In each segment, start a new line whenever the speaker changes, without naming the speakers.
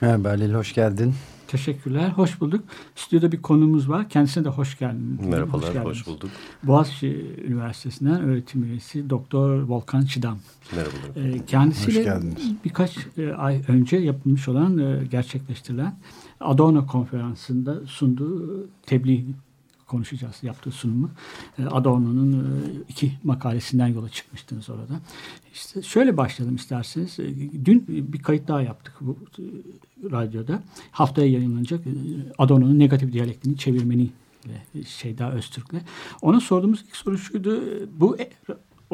Merhaba Halil, hoş geldin.
Teşekkürler, hoş bulduk. Stüdyoda bir konumuz var. Kendisine de hoş geldiniz.
Merhabalar, hoş, hoş bulduk.
Boğaziçi Üniversitesi'nden öğretim üyesi Doktor Volkan Çidam.
Merhabalar.
Ee, kendisiyle birkaç e, ay önce yapılmış olan, e, gerçekleştirilen Adorno konferansında sunduğu tebliğ konuşacağız yaptığı sunumu. E, Adorno'nun iki makalesinden yola çıkmıştınız orada. İşte şöyle başlayalım isterseniz. Dün bir kayıt daha yaptık bu radyoda. Haftaya yayınlanacak Adorno'nun negatif diyalektini çevirmeni Şeyda Öztürk'le. Ona sorduğumuz ilk soru şuydu. Bu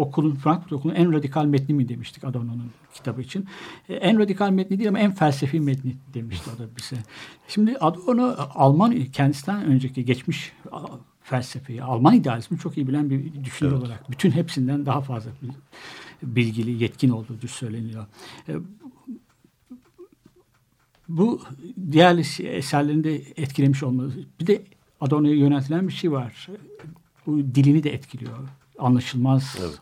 okulun, Frankfurt okulun en radikal metni mi demiştik Adorno'nun kitabı için. En radikal metni değil ama en felsefi metni demişti o da bize. Şimdi Adorno Alman kendisinden önceki geçmiş felsefeyi, Alman idealizmi çok iyi bilen bir düşünür evet. olarak bütün hepsinden daha fazla bilgili, yetkin olduğu söyleniyor. Bu diğer eserlerinde etkilemiş olması. Bir de Adorno'ya yöneltilen bir şey var. Bu dilini de etkiliyor. Anlaşılmaz evet.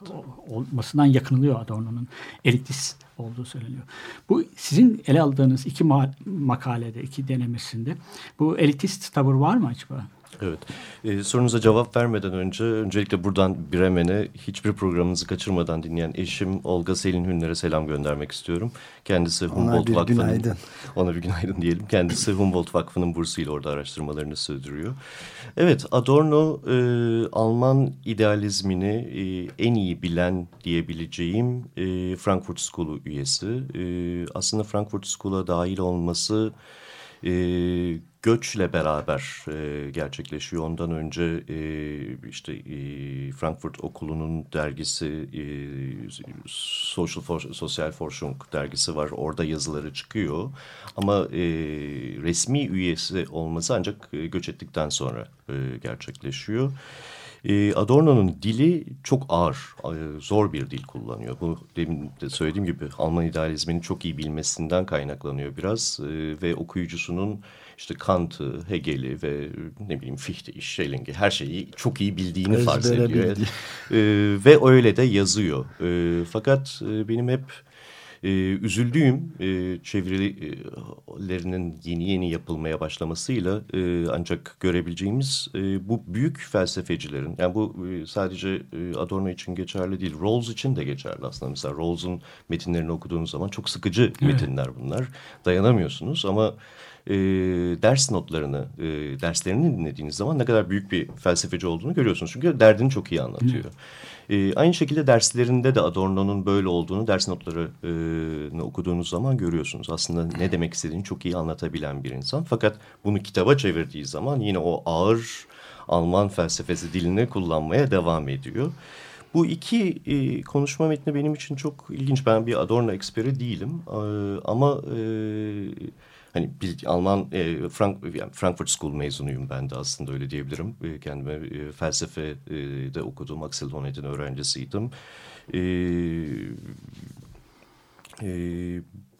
olmasından yakınılıyor Adorno'nun. Elitist olduğu söyleniyor. Bu sizin ele aldığınız iki makalede, iki denemesinde bu elitist tavır var mı acaba?
Evet. Ee, sorunuza cevap vermeden önce öncelikle buradan Bremen'e hiçbir programınızı kaçırmadan dinleyen eşim Olga Selin Hünler'e selam göndermek istiyorum. Kendisi Humboldt Vakfı'nın... Ona bir günaydın diyelim. Kendisi Humboldt Vakfı'nın bursuyla orada araştırmalarını sürdürüyor. Evet, Adorno e, Alman idealizmini e, en iyi bilen diyebileceğim e, Frankfurt School'u üyesi. E, aslında Frankfurt School'a dahil olması e, göçle beraber e, gerçekleşiyor. Ondan önce e, işte e, Frankfurt Okulu'nun dergisi e, Social For Sosyal Forschung dergisi var. Orada yazıları çıkıyor. Ama e, resmi üyesi olması ancak e, göç ettikten sonra e, gerçekleşiyor. Adorno'nun dili çok ağır, e, zor bir dil kullanıyor. Bu demin de söylediğim gibi Alman idealizmini çok iyi bilmesinden kaynaklanıyor biraz. E, ve okuyucusunun işte Kant'ı, Hegel'i ve ne bileyim Fichte'yi, Schelling'i her şeyi çok iyi bildiğini Ezbere farz ediyor. E, ve öyle de yazıyor. E, fakat e, benim hep e, üzüldüğüm e, çevirilerinin yeni yeni yapılmaya başlamasıyla e, ancak görebileceğimiz e, bu büyük felsefecilerin yani bu e, sadece e, Adorno için geçerli değil Rawls için de geçerli aslında mesela Rawls'un metinlerini okuduğunuz zaman çok sıkıcı evet. metinler bunlar dayanamıyorsunuz ama e, ders notlarını, e, derslerini dinlediğiniz zaman ne kadar büyük bir felsefeci olduğunu görüyorsunuz. Çünkü derdini çok iyi anlatıyor. E, aynı şekilde derslerinde de Adorno'nun böyle olduğunu ders notlarını okuduğunuz zaman görüyorsunuz. Aslında ne demek istediğini çok iyi anlatabilen bir insan. Fakat bunu kitaba çevirdiği zaman yine o ağır Alman felsefesi dilini kullanmaya devam ediyor. Bu iki e, konuşma metni benim için çok ilginç. Ben bir Adorno eksperi değilim e, ama e, hani bir Alman e, Frank, yani Frankfurt School mezunuyum ben de aslında öyle diyebilirim. E, kendime e, felsefe e, de okudum. Axel Honneth'in öğrencisiydim. E, e,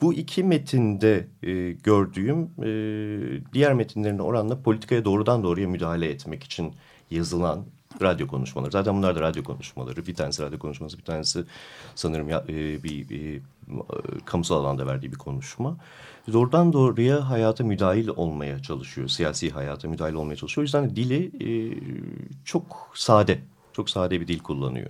bu iki metinde e, gördüğüm e, diğer metinlerin oranla politikaya doğrudan doğruya müdahale etmek için yazılan radyo konuşmaları. Zaten bunlar da radyo konuşmaları. Bir tanesi radyo konuşması, bir tanesi sanırım ya, e, bir, bir e, kamusal alanda verdiği bir konuşma doğrudan doğruya hayata müdahil olmaya çalışıyor. Siyasi hayata müdahil olmaya çalışıyor. O yüzden dili e, çok sade, çok sade bir dil kullanıyor.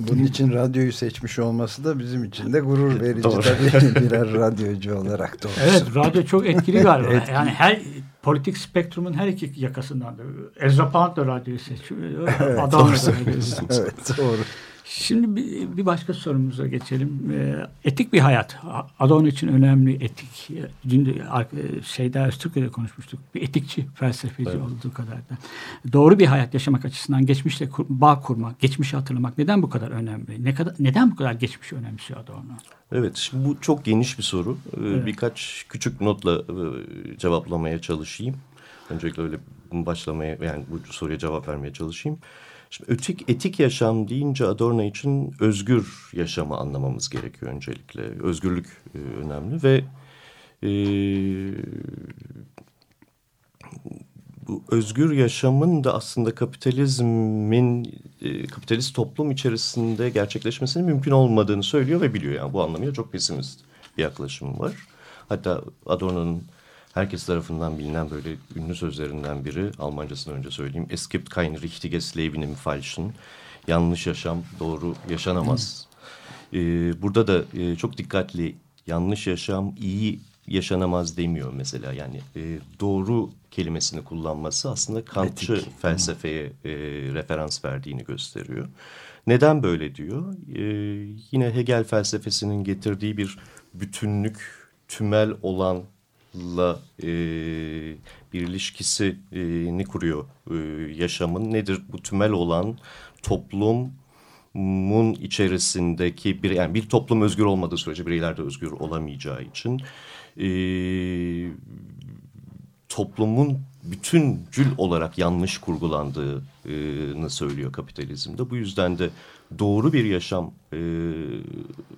Bunun için radyoyu seçmiş olması da bizim için de gurur verici tabii birer radyocu olarak doğrusu.
Evet radyo çok etkili galiba. etkili. Yani her politik spektrumun her iki yakasından da. Ezra Pound da radyoyu seçiyor.
Evet, Adam da radyoyu seçiyor. Evet doğru.
Şimdi bir, bir başka sorumuza geçelim. E, etik bir hayat. Adorno için önemli etik. Dün şeyde Türkiye'de konuşmuştuk. Bir etikçi, felsefeci evet. olduğu kadar da. Doğru bir hayat yaşamak açısından geçmişle kur, bağ kurmak, geçmişi hatırlamak neden bu kadar önemli? Ne kadar neden bu kadar geçmişi önemsiyor Adorno?
Evet, şimdi bu çok geniş bir soru. Ee, evet. Birkaç küçük notla e, cevaplamaya çalışayım. Öncelikle öyle başlamaya yani bu soruya cevap vermeye çalışayım. Şimdi ötik, etik yaşam deyince Adorno için özgür yaşamı anlamamız gerekiyor öncelikle. Özgürlük e, önemli ve e, bu özgür yaşamın da aslında kapitalizmin e, kapitalist toplum içerisinde gerçekleşmesinin mümkün olmadığını söylüyor ve biliyor. Yani bu anlamıyla çok pesimist bir yaklaşım var. Hatta Adorno'nun herkes tarafından bilinen böyle ünlü sözlerinden biri. Almancasını önce söyleyeyim. Es gibt kein richtiges Leben im Falschen. Yanlış yaşam doğru yaşanamaz. Ee, burada da e, çok dikkatli yanlış yaşam iyi yaşanamaz demiyor mesela. Yani e, doğru kelimesini kullanması aslında Kantçı Etik. felsefeye e, referans verdiğini gösteriyor. Neden böyle diyor? E, yine Hegel felsefesinin getirdiği bir bütünlük, tümel olan la e, bir ilişkisini kuruyor e, yaşamın. Nedir bu tümel olan toplumun içerisindeki bir yani bir toplum özgür olmadığı sürece bireyler de özgür olamayacağı için e, toplumun bütüncül olarak yanlış kurgulandığını söylüyor kapitalizmde. Bu yüzden de doğru bir yaşam e,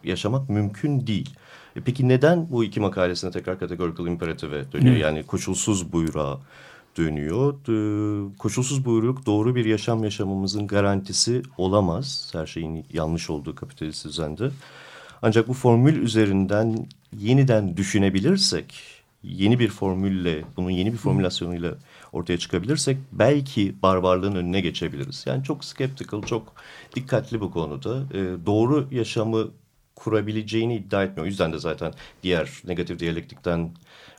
yaşamak mümkün değil. E peki neden bu iki makalesine tekrar categorical imperative dönüyor? Yani koşulsuz buyruğa dönüyor. E, koşulsuz buyruk doğru bir yaşam yaşamamızın garantisi olamaz. Her şeyin yanlış olduğu kapitalist düzende. Ancak bu formül üzerinden yeniden düşünebilirsek, yeni bir formülle, bunun yeni bir formülasyonuyla ortaya çıkabilirsek belki barbarlığın önüne geçebiliriz. Yani çok skeptical, çok dikkatli bu konuda. E, doğru yaşamı kurabileceğini iddia etmiyor. O yüzden de zaten diğer negatif diyalektikten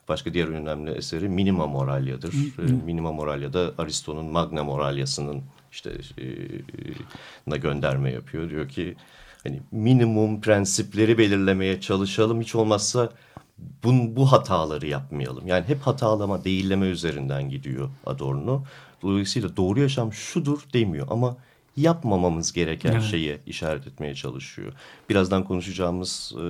başka diğer önemli eseri Minima Moralya'dır. Hı hı. Ee, Minima Moralya da Aristo'nun Magna Moralya'sının işte e, na gönderme yapıyor. Diyor ki hani minimum prensipleri belirlemeye çalışalım. Hiç olmazsa bu, bu hataları yapmayalım. Yani hep hatalama, değilleme üzerinden gidiyor Adorno. Dolayısıyla doğru yaşam şudur demiyor ama yapmamamız gereken evet. şeye işaret etmeye çalışıyor. Birazdan konuşacağımız e,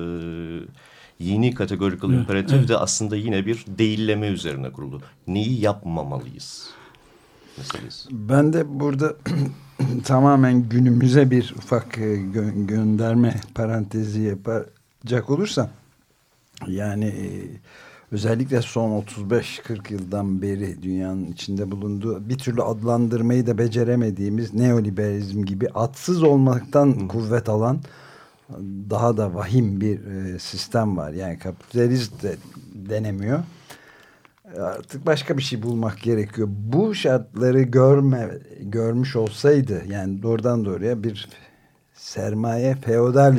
yeni categorical evet. imperative evet. de aslında bir değilleme üzerine kuruldu. Neyi yapmamalıyız?
Meselesi. Ben de burada tamamen günümüze bir ufak e, gö gönderme parantezi yapacak olursam yani e, özellikle son 35-40 yıldan beri dünyanın içinde bulunduğu bir türlü adlandırmayı da beceremediğimiz neoliberalizm gibi atsız olmaktan Hı. kuvvet alan daha da vahim bir e, sistem var. Yani kapitalist de denemiyor. Artık başka bir şey bulmak gerekiyor. Bu şartları görme görmüş olsaydı yani doğrudan doğruya bir sermaye feodal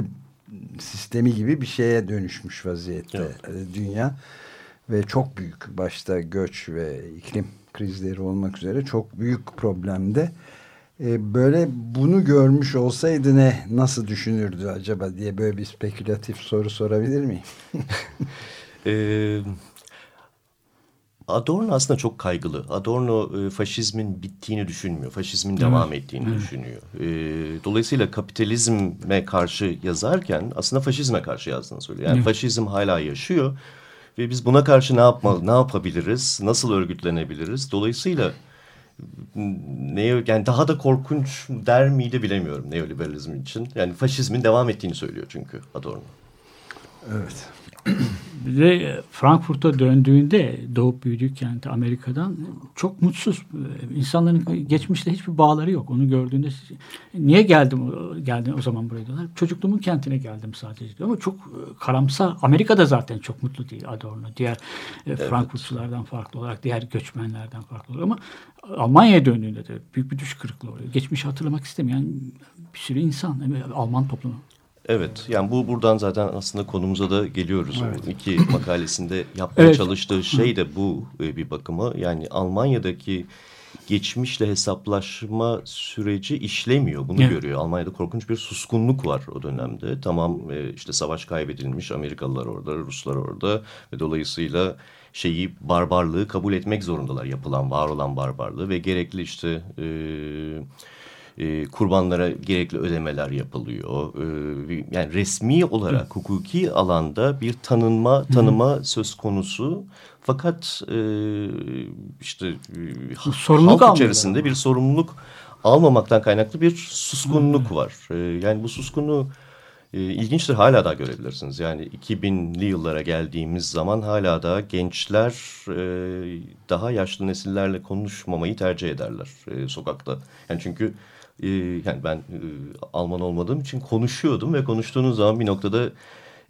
sistemi gibi bir şeye dönüşmüş vaziyette evet. dünya ve çok büyük başta göç ve iklim krizleri olmak üzere çok büyük problemde. E, böyle bunu görmüş olsaydı ne nasıl düşünürdü acaba diye böyle bir spekülatif soru sorabilir miyim?
e, Adorno aslında çok kaygılı. Adorno e, faşizmin bittiğini düşünmüyor. Faşizmin devam ettiğini evet. düşünüyor. E, dolayısıyla kapitalizme karşı yazarken aslında faşizme karşı yazdığını söylüyor. Yani evet. faşizm hala yaşıyor ve biz buna karşı ne yapmalı, ne yapabiliriz, nasıl örgütlenebiliriz? Dolayısıyla ne yani daha da korkunç der miydi bilemiyorum neoliberalizm için. Yani faşizmin devam ettiğini söylüyor çünkü Adorno.
Evet.
Ve Frankfurt'a döndüğünde doğup büyüdüğü kenti Amerika'dan çok mutsuz. İnsanların geçmişte hiçbir bağları yok. Onu gördüğünde niye geldim geldim o zaman buraya diyorlar. Çocukluğumun kentine geldim sadece diyor ama çok karamsar. Amerika'da zaten çok mutlu değil Adorno. Diğer evet. Frankfurtçulardan farklı olarak, diğer göçmenlerden farklı olarak ama Almanya'ya döndüğünde de büyük bir düş kırıklığı oluyor. Geçmişi hatırlamak istemeyen bir sürü insan, Alman toplumu.
Evet yani bu buradan zaten aslında konumuza da geliyoruz. Evet. İki makalesinde yapmaya evet. çalıştığı şey de bu e, bir bakıma. Yani Almanya'daki geçmişle hesaplaşma süreci işlemiyor. Bunu evet. görüyor. Almanya'da korkunç bir suskunluk var o dönemde. Tamam e, işte savaş kaybedilmiş. Amerikalılar orada, Ruslar orada ve dolayısıyla şeyi barbarlığı kabul etmek zorundalar. Yapılan, var olan barbarlığı ve gerekli işte... E, e, kurbanlara gerekli ödemeler yapılıyor. E, yani resmi olarak hukuki alanda bir tanınma tanıma söz konusu. Fakat e, işte e, sorumluluk halk içerisinde bir sorumluluk almamaktan kaynaklı bir suskunluk var. E, yani bu suskunluğu e, ilginçtir hala da görebilirsiniz. Yani 2000'li yıllara geldiğimiz zaman hala da gençler e, daha yaşlı nesillerle konuşmamayı tercih ederler e, sokakta. Yani çünkü e, yani ben e, Alman olmadığım için konuşuyordum ve konuştuğunuz zaman bir noktada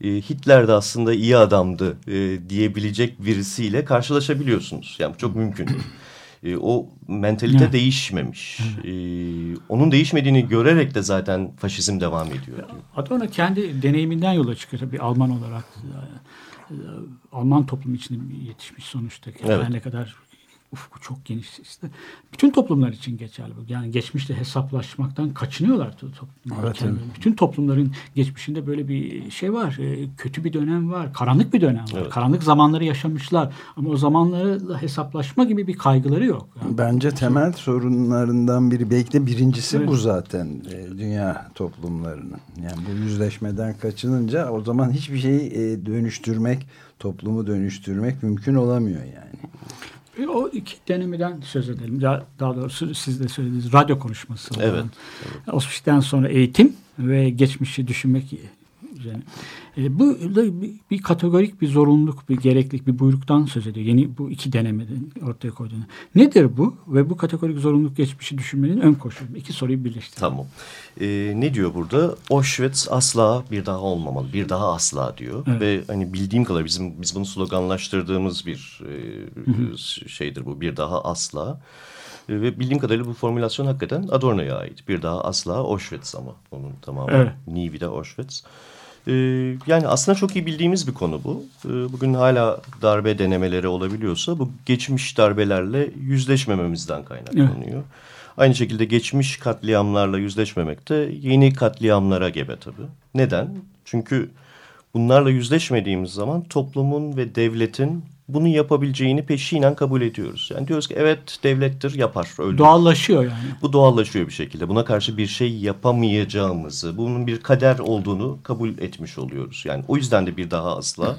e, Hitler de aslında iyi adamdı e, diyebilecek birisiyle karşılaşabiliyorsunuz. Yani çok mümkün. E, o mentalite evet. değişmemiş. E, onun değişmediğini görerek de zaten faşizm devam ediyor.
Adorno kendi deneyiminden yola çıkıyor bir Alman olarak. E, Alman toplumu içinde yetişmiş sonuçta. Evet. Ne kadar ufku çok geniş. İşte bütün toplumlar için geçerli bu. Yani geçmişte hesaplaşmaktan kaçınıyorlar toplumlar. Evet, evet. Bütün toplumların geçmişinde böyle bir şey var. E, kötü bir dönem var. Karanlık bir dönem var. Evet. Karanlık zamanları yaşamışlar. Ama o zamanlarla hesaplaşma gibi bir kaygıları yok.
Yani Bence temel sorunlarından biri belki de birincisi evet. bu zaten e, dünya toplumlarının. Yani bu yüzleşmeden kaçınınca o zaman hiçbir şeyi e, dönüştürmek, toplumu dönüştürmek mümkün olamıyor yani.
E, o iki denemeden söz edelim. Daha, daha doğrusu siz de söylediğiniz radyo konuşması.
Evet. evet.
Auschwitz'ten sonra eğitim ve geçmişi düşünmek üzerine. E, bu bir, bir kategorik bir zorunluluk, bir gereklilik, bir buyruktan söz ediyor. Yeni bu iki denemeden ortaya koyduğunu. Nedir bu? Ve bu kategorik zorunluluk geçmişi düşünmenin ön koşulu. İki soruyu birleştirelim.
Tamam. Ee, ne diyor burada? Auschwitz asla bir daha olmamalı. Bir daha asla diyor. Evet. Ve hani bildiğim kadar bizim biz bunu sloganlaştırdığımız bir e, şeydir bu. Bir daha asla. E, ve bildiğim kadarıyla bu formülasyon hakikaten Adorno'ya ait. Bir daha asla Auschwitz ama onun tamamı. Evet. Nie wieder Auschwitz. Ee, yani aslında çok iyi bildiğimiz bir konu bu. Ee, bugün hala darbe denemeleri olabiliyorsa bu geçmiş darbelerle yüzleşmememizden kaynaklanıyor. Evet. Aynı şekilde geçmiş katliamlarla yüzleşmemek de yeni katliamlara gebe tabii. Neden? Çünkü bunlarla yüzleşmediğimiz zaman toplumun ve devletin bunu yapabileceğini peşinen kabul ediyoruz. Yani diyoruz ki evet devlettir yapar.
Öldürür. Doğallaşıyor yani.
Bu doğallaşıyor bir şekilde. Buna karşı bir şey yapamayacağımızı, bunun bir kader olduğunu kabul etmiş oluyoruz. Yani o yüzden de bir daha asla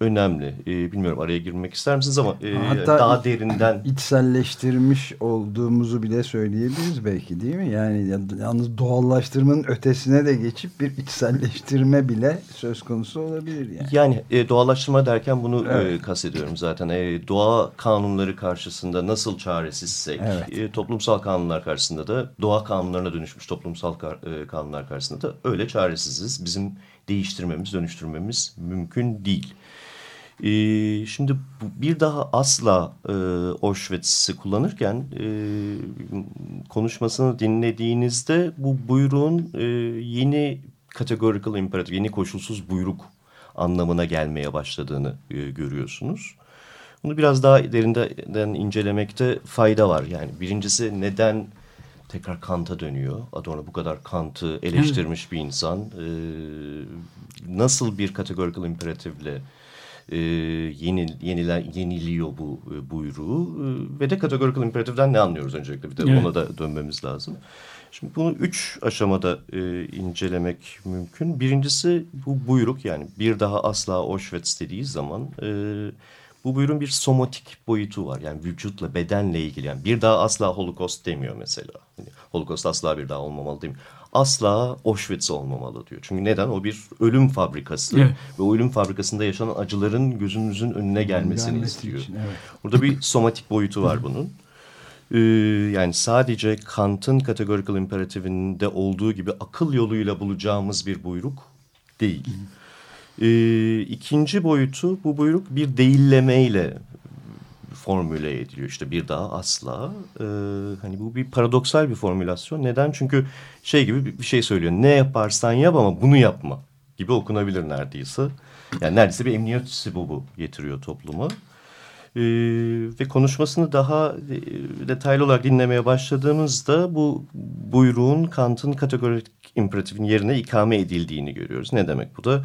önemli. Ee, bilmiyorum araya girmek ister misiniz ama e, Hatta daha derinden...
içselleştirmiş olduğumuzu bile söyleyebiliriz belki değil mi? Yani yalnız doğallaştırmanın ötesine de geçip bir içselleştirme bile söz konusu olabilir yani.
Yani e, doğallaştırma derken bunu e, evet. e, kastediyorum zaten. E, doğa kanunları karşısında nasıl çaresizsek evet. e, toplumsal kanunlar karşısında da doğa kanunlarına dönüşmüş toplumsal e, kanunlar karşısında da öyle çaresiziz. Bizim değiştirmemiz, dönüştürmemiz mümkün değil. E, şimdi bir daha asla e, Auschwitz'i kullanırken e, konuşmasını dinlediğinizde bu buyruğun e, yeni categorical imperative, yeni koşulsuz buyruk anlamına gelmeye başladığını e, görüyorsunuz. Bunu biraz daha derinden incelemekte fayda var. Yani birincisi neden tekrar Kant'a dönüyor? Adorno bu kadar Kant'ı eleştirmiş bir insan. E, nasıl bir categorical imperatifle e, yeni, yeniler, yeniliyor bu e, buyruğu. E, ve de categorical imperatifden ne anlıyoruz öncelikle? Bir de evet. ona da dönmemiz lazım. Şimdi bunu üç aşamada e, incelemek mümkün. Birincisi bu buyruk yani bir daha asla Auschwitz dediği zaman... E, bu buyurun bir somatik boyutu var. Yani vücutla, bedenle ilgili. Yani bir daha asla holokost demiyor mesela. Yani holokost asla bir daha olmamalı demiyor asla Auschwitz olmamalı diyor. Çünkü neden? O bir ölüm fabrikası. Evet. Ve o ölüm fabrikasında yaşanan acıların gözümüzün önüne gelmesini Gelmesi istiyor. Için, evet. Burada bir somatik boyutu var bunun. Ee, yani sadece Kant'ın categorical imperatifinde olduğu gibi akıl yoluyla bulacağımız bir buyruk değil. Ee, ikinci boyutu bu buyruk bir değillemeyle formüle ediliyor. İşte bir daha asla. Ee, hani bu bir paradoksal bir formülasyon. Neden? Çünkü şey gibi bir şey söylüyor. Ne yaparsan yap ama bunu yapma gibi okunabilir neredeyse. Yani neredeyse bir emniyet bu bu getiriyor topluma. Ee, ve konuşmasını daha e, detaylı olarak dinlemeye başladığımızda bu buyruğun Kant'ın kategorik imperatifin yerine ikame edildiğini görüyoruz. Ne demek bu da?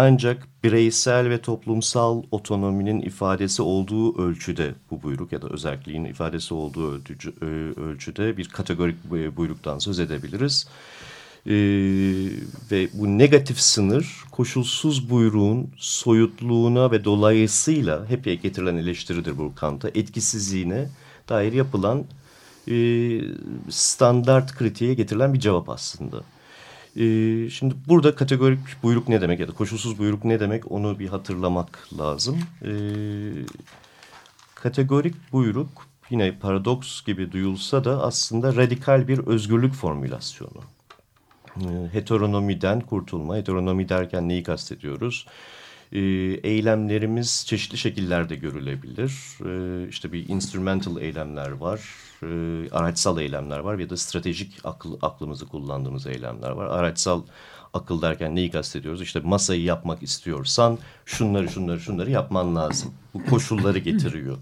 Ancak bireysel ve toplumsal otonominin ifadesi olduğu ölçüde bu buyruk ya da özelliğin ifadesi olduğu ölçüde, ölçüde bir kategorik buyruktan söz edebiliriz. Ee, ve bu negatif sınır koşulsuz buyruğun soyutluğuna ve dolayısıyla hep getirilen eleştiridir bu Kant'a etkisizliğine dair yapılan e, standart kritiğe getirilen bir cevap aslında. Ee, şimdi burada kategorik buyruk ne demek ya da koşulsuz buyruk ne demek onu bir hatırlamak lazım. Ee, kategorik buyruk yine paradoks gibi duyulsa da aslında radikal bir özgürlük formülasyonu. Ee, heteronomiden kurtulma, heteronomi derken neyi kastediyoruz? e, eylemlerimiz çeşitli şekillerde görülebilir. E, işte bir instrumental eylemler var, e, araçsal eylemler var ya da stratejik akıl, aklımızı kullandığımız eylemler var. Araçsal akıl derken neyi kastediyoruz? İşte masayı yapmak istiyorsan şunları şunları şunları yapman lazım. Bu koşulları getiriyor.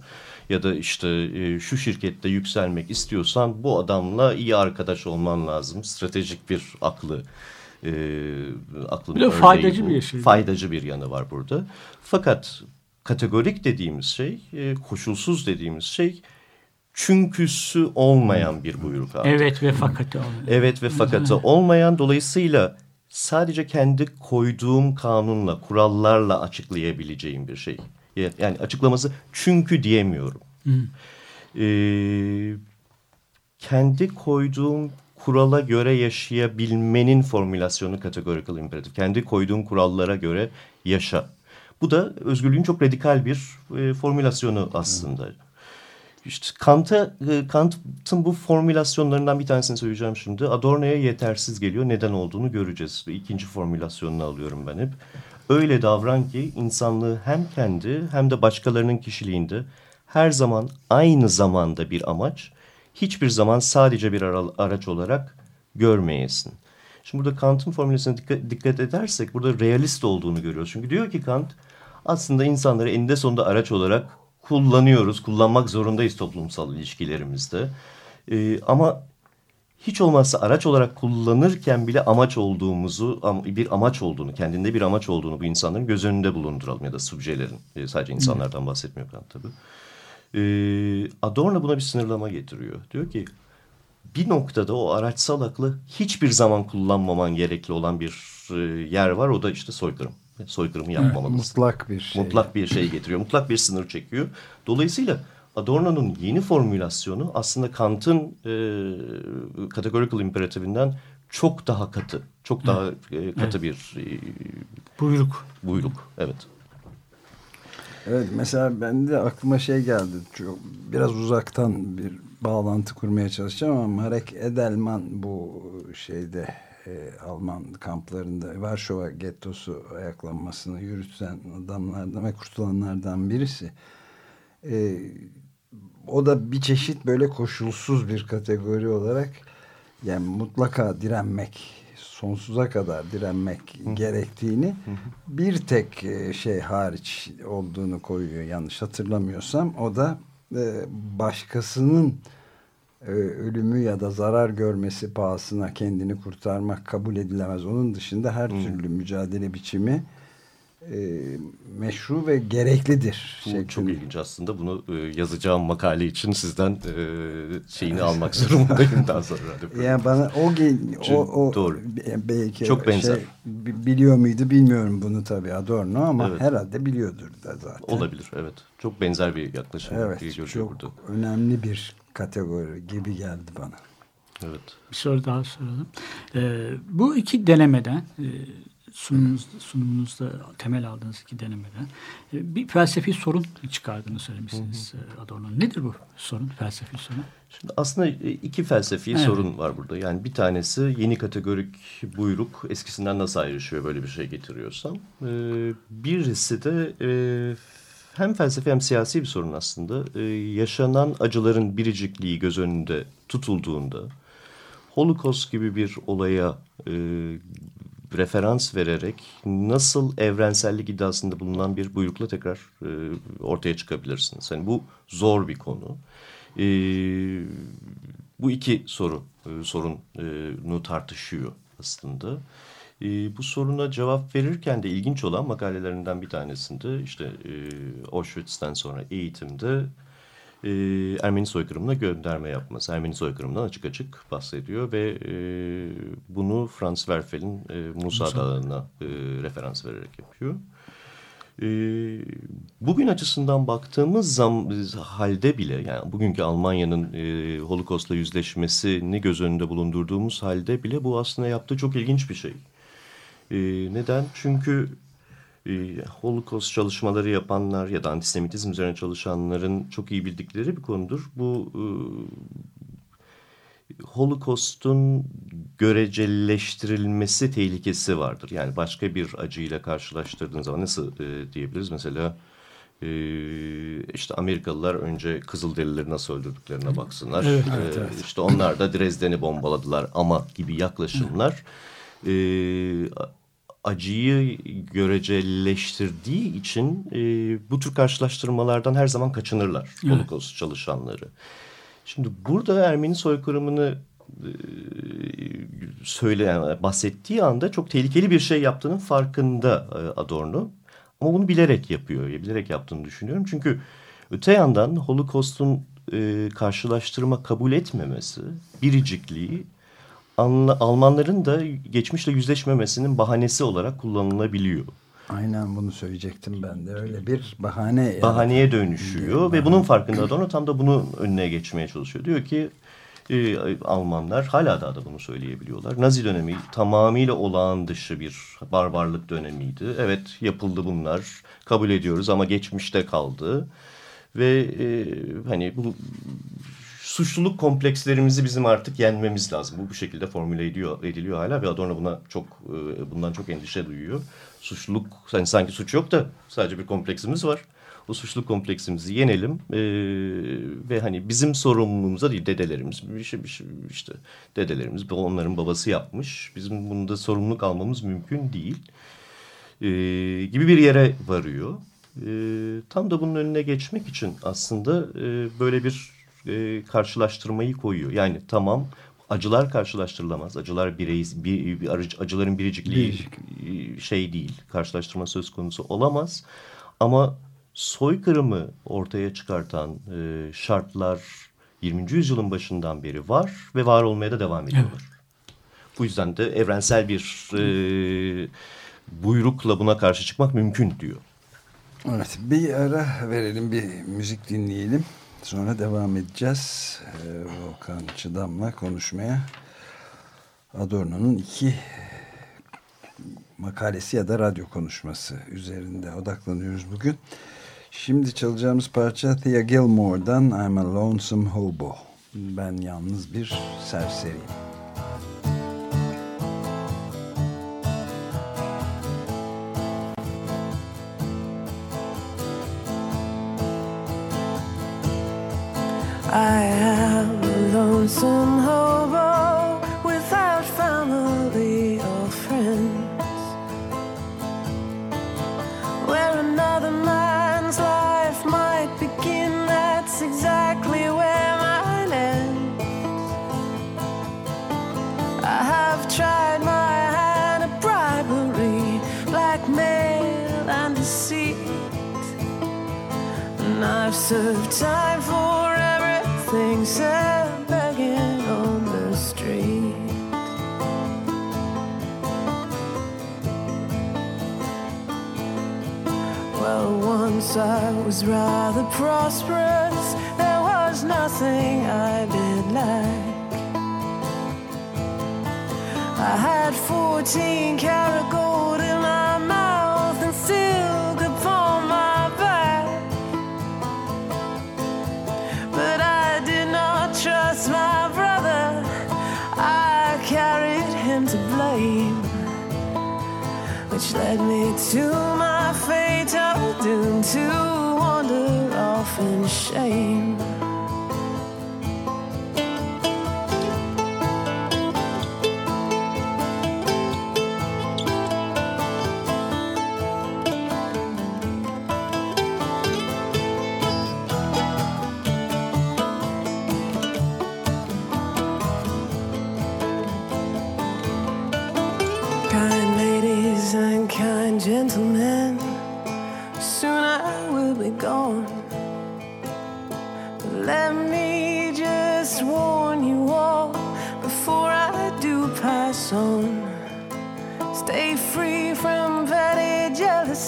Ya da işte e, şu şirkette yükselmek istiyorsan bu adamla iyi arkadaş olman lazım. Stratejik bir aklı e, aklın
bir faydacı bu. bir şey.
Faydacı bir yanı var burada. Fakat kategorik dediğimiz şey, e, koşulsuz dediğimiz şey çünküsü olmayan bir buyruk
abi. Evet ve fakatı olmayan.
Evet ve fakatı olmayan dolayısıyla sadece kendi koyduğum kanunla, kurallarla açıklayabileceğim bir şey. Yani açıklaması çünkü diyemiyorum. Ee, kendi koyduğum kurala göre yaşayabilmenin formülasyonu kategorikal imperatif. Kendi koyduğun kurallara göre yaşa. Bu da özgürlüğün çok radikal bir e, formülasyonu aslında. Evet. İşte Kant'a e, Kant'ın bu formülasyonlarından bir tanesini söyleyeceğim şimdi. Adorno'ya yetersiz geliyor. Neden olduğunu göreceğiz. İkinci formülasyonunu alıyorum ben hep. Öyle davran ki insanlığı hem kendi hem de başkalarının kişiliğinde her zaman aynı zamanda bir amaç hiçbir zaman sadece bir araç olarak görmeyesin. Şimdi burada Kant'ın formülesine dikkat, dikkat edersek burada realist olduğunu görüyoruz. Çünkü diyor ki Kant aslında insanları eninde sonunda araç olarak kullanıyoruz. Kullanmak zorundayız toplumsal ilişkilerimizde. Ee, ama hiç olmazsa araç olarak kullanırken bile amaç olduğumuzu, bir amaç olduğunu, kendinde bir amaç olduğunu bu insanların göz önünde bulunduralım ya da subjelerin. Ee, sadece insanlardan bahsetmiyor Kant tabii. E, Adorno buna bir sınırlama getiriyor. Diyor ki bir noktada o araçsal aklı hiçbir zaman kullanmaman gerekli olan bir e, yer var. O da işte soykırım. Soykırımı yapmamalısın.
mutlak bir şey.
Mutlak bir şey getiriyor. Mutlak bir sınır çekiyor. Dolayısıyla Adorno'nun yeni formülasyonu aslında Kant'ın e, categorical imperativinden çok daha katı. Çok daha e, katı evet. bir e,
buyruk.
Buyruk, evet.
Evet mesela ben de aklıma şey geldi. Çok, biraz uzaktan bir bağlantı kurmaya çalışacağım ama Marek Edelman bu şeyde e, Alman kamplarında Varşova gettosu ayaklanmasını yürüten adamlardan ve kurtulanlardan birisi. E, o da bir çeşit böyle koşulsuz bir kategori olarak yani mutlaka direnmek sonsuza kadar direnmek Hı. gerektiğini Hı. bir tek e, şey hariç olduğunu koyuyor yanlış hatırlamıyorsam o da e, başkasının ölümü ya da zarar görmesi pahasına kendini kurtarmak kabul edilemez. Onun dışında her Hı. türlü mücadele biçimi e, meşru ve gereklidir.
Bu şeklinde. çok ilginç aslında. Bunu e, yazacağım makale için sizden e, şeyini almak zorundayım daha sonra.
yani bana o, o, o
doğru.
belki çok benzer. Şey, biliyor muydu bilmiyorum bunu tabii Adorno ama evet. herhalde biliyordur da zaten.
Olabilir evet. Çok benzer bir yaklaşım.
Evet çok burada. önemli bir kategori gibi geldi bana.
Evet.
Bir soru daha soralım. Ee, bu iki denemeden e, sunumunuzda, sunumunuzda temel aldığınız iki denemeden e, bir felsefi sorun çıkardığını söylemişsiniz hı hı. E, Adorno. Nedir bu sorun, felsefi sorun?
Şimdi aslında e, iki felsefi evet. sorun var burada. Yani bir tanesi yeni kategorik buyruk eskisinden nasıl ayrışıyor böyle bir şey getiriyorsam. Birisi de hem felsefi hem siyasi bir sorun aslında. Yaşanan acıların biricikliği göz önünde tutulduğunda Holocaust gibi bir olaya referans vererek nasıl evrensellik iddiasında bulunan bir buyrukla tekrar e, ortaya çıkabilirsiniz? Yani bu zor bir konu. E, bu iki soru e, sorunu tartışıyor aslında. E, bu soruna cevap verirken de ilginç olan makalelerinden bir tanesinde işte e, Auschwitz'ten sonra eğitimde e, Ermeni soykırımına gönderme yapması. Ermeni soykırımından açık açık bahsediyor ve e, bunu Franz Werfel'in e, Musa. Dağı'na e, referans vererek yapıyor. E, bugün açısından baktığımız zam, halde bile yani bugünkü Almanya'nın e, Holocaust'la yüzleşmesini göz önünde bulundurduğumuz halde bile bu aslında yaptığı çok ilginç bir şey. E, neden? Çünkü e, Holocaust çalışmaları yapanlar ya da antisemitizm üzerine çalışanların çok iyi bildikleri bir konudur. Bu e, Holocaust'un göreceleştirilmesi tehlikesi vardır. Yani başka bir acıyla karşılaştırdığın zaman nasıl e, diyebiliriz? Mesela e, işte Amerikalılar önce Kızılderilileri nasıl öldürdüklerine baksınlar. Evet, evet, evet. İşte onlar da Dresden'i bombaladılar ama gibi yaklaşımlar... E, acıyı göreceleştirdiği için e, bu tür karşılaştırmalardan her zaman kaçınırlar evet. Holocaust çalışanları. Şimdi burada Ermeni soykırımını e, söyleyen, bahsettiği anda çok tehlikeli bir şey yaptığının farkında e, Adorno. Ama bunu bilerek yapıyor, bilerek yaptığını düşünüyorum. Çünkü öte yandan Holocaust'un e, karşılaştırma kabul etmemesi, biricikliği Almanların da geçmişle yüzleşmemesinin bahanesi olarak kullanılabiliyor.
Aynen bunu söyleyecektim ben de öyle bir bahane.
Bahaneye yani. dönüşüyor ve bunun farkında da onu tam da bunun önüne geçmeye çalışıyor. Diyor ki e, Almanlar hala daha da bunu söyleyebiliyorlar. Nazi dönemi tamamıyla olağan dışı bir barbarlık dönemiydi. Evet yapıldı bunlar kabul ediyoruz ama geçmişte kaldı. Ve e, hani bu suçluluk komplekslerimizi bizim artık yenmemiz lazım. Bu bu şekilde formüle ediliyor, ediliyor hala ve Adorno buna çok e, bundan çok endişe duyuyor. Suçluluk hani sanki suç yok da sadece bir kompleksimiz var. O suçluluk kompleksimizi yenelim e, ve hani bizim sorumluluğumuza değil dedelerimiz bir şey, bir şey işte dedelerimiz onların babası yapmış. Bizim bunda sorumluluk almamız mümkün değil e, gibi bir yere varıyor. E, tam da bunun önüne geçmek için aslında e, böyle bir e, karşılaştırmayı koyuyor. Yani tamam acılar karşılaştırılamaz. Acılar birey, bir, bir, acıların biricikliği Biricik. şey değil. Karşılaştırma söz konusu olamaz. Ama soykırımı ortaya çıkartan e, şartlar 20. yüzyılın başından beri var ve var olmaya da devam ediyorlar. Evet. Bu yüzden de evrensel bir e, buyrukla buna karşı çıkmak mümkün diyor.
Evet bir ara verelim bir müzik dinleyelim. Sonra devam edeceğiz. Ee, Volkan Çıdam'la konuşmaya. Adorno'nun iki makalesi ya da radyo konuşması üzerinde odaklanıyoruz bugün. Şimdi çalacağımız parça Thea Gilmore'dan I'm a Lonesome Hobo. Ben yalnız bir serseriyim. I am a lonesome hobo without family or friends. Where another man's life might begin, that's exactly where mine ends. I have tried my hand at bribery, blackmail, and deceit. And I've served time for things begging on the street. Well, once I was rather prosperous, there was nothing I did lack. I had 14 karat gold led me to my fatal doom to wander off in shame.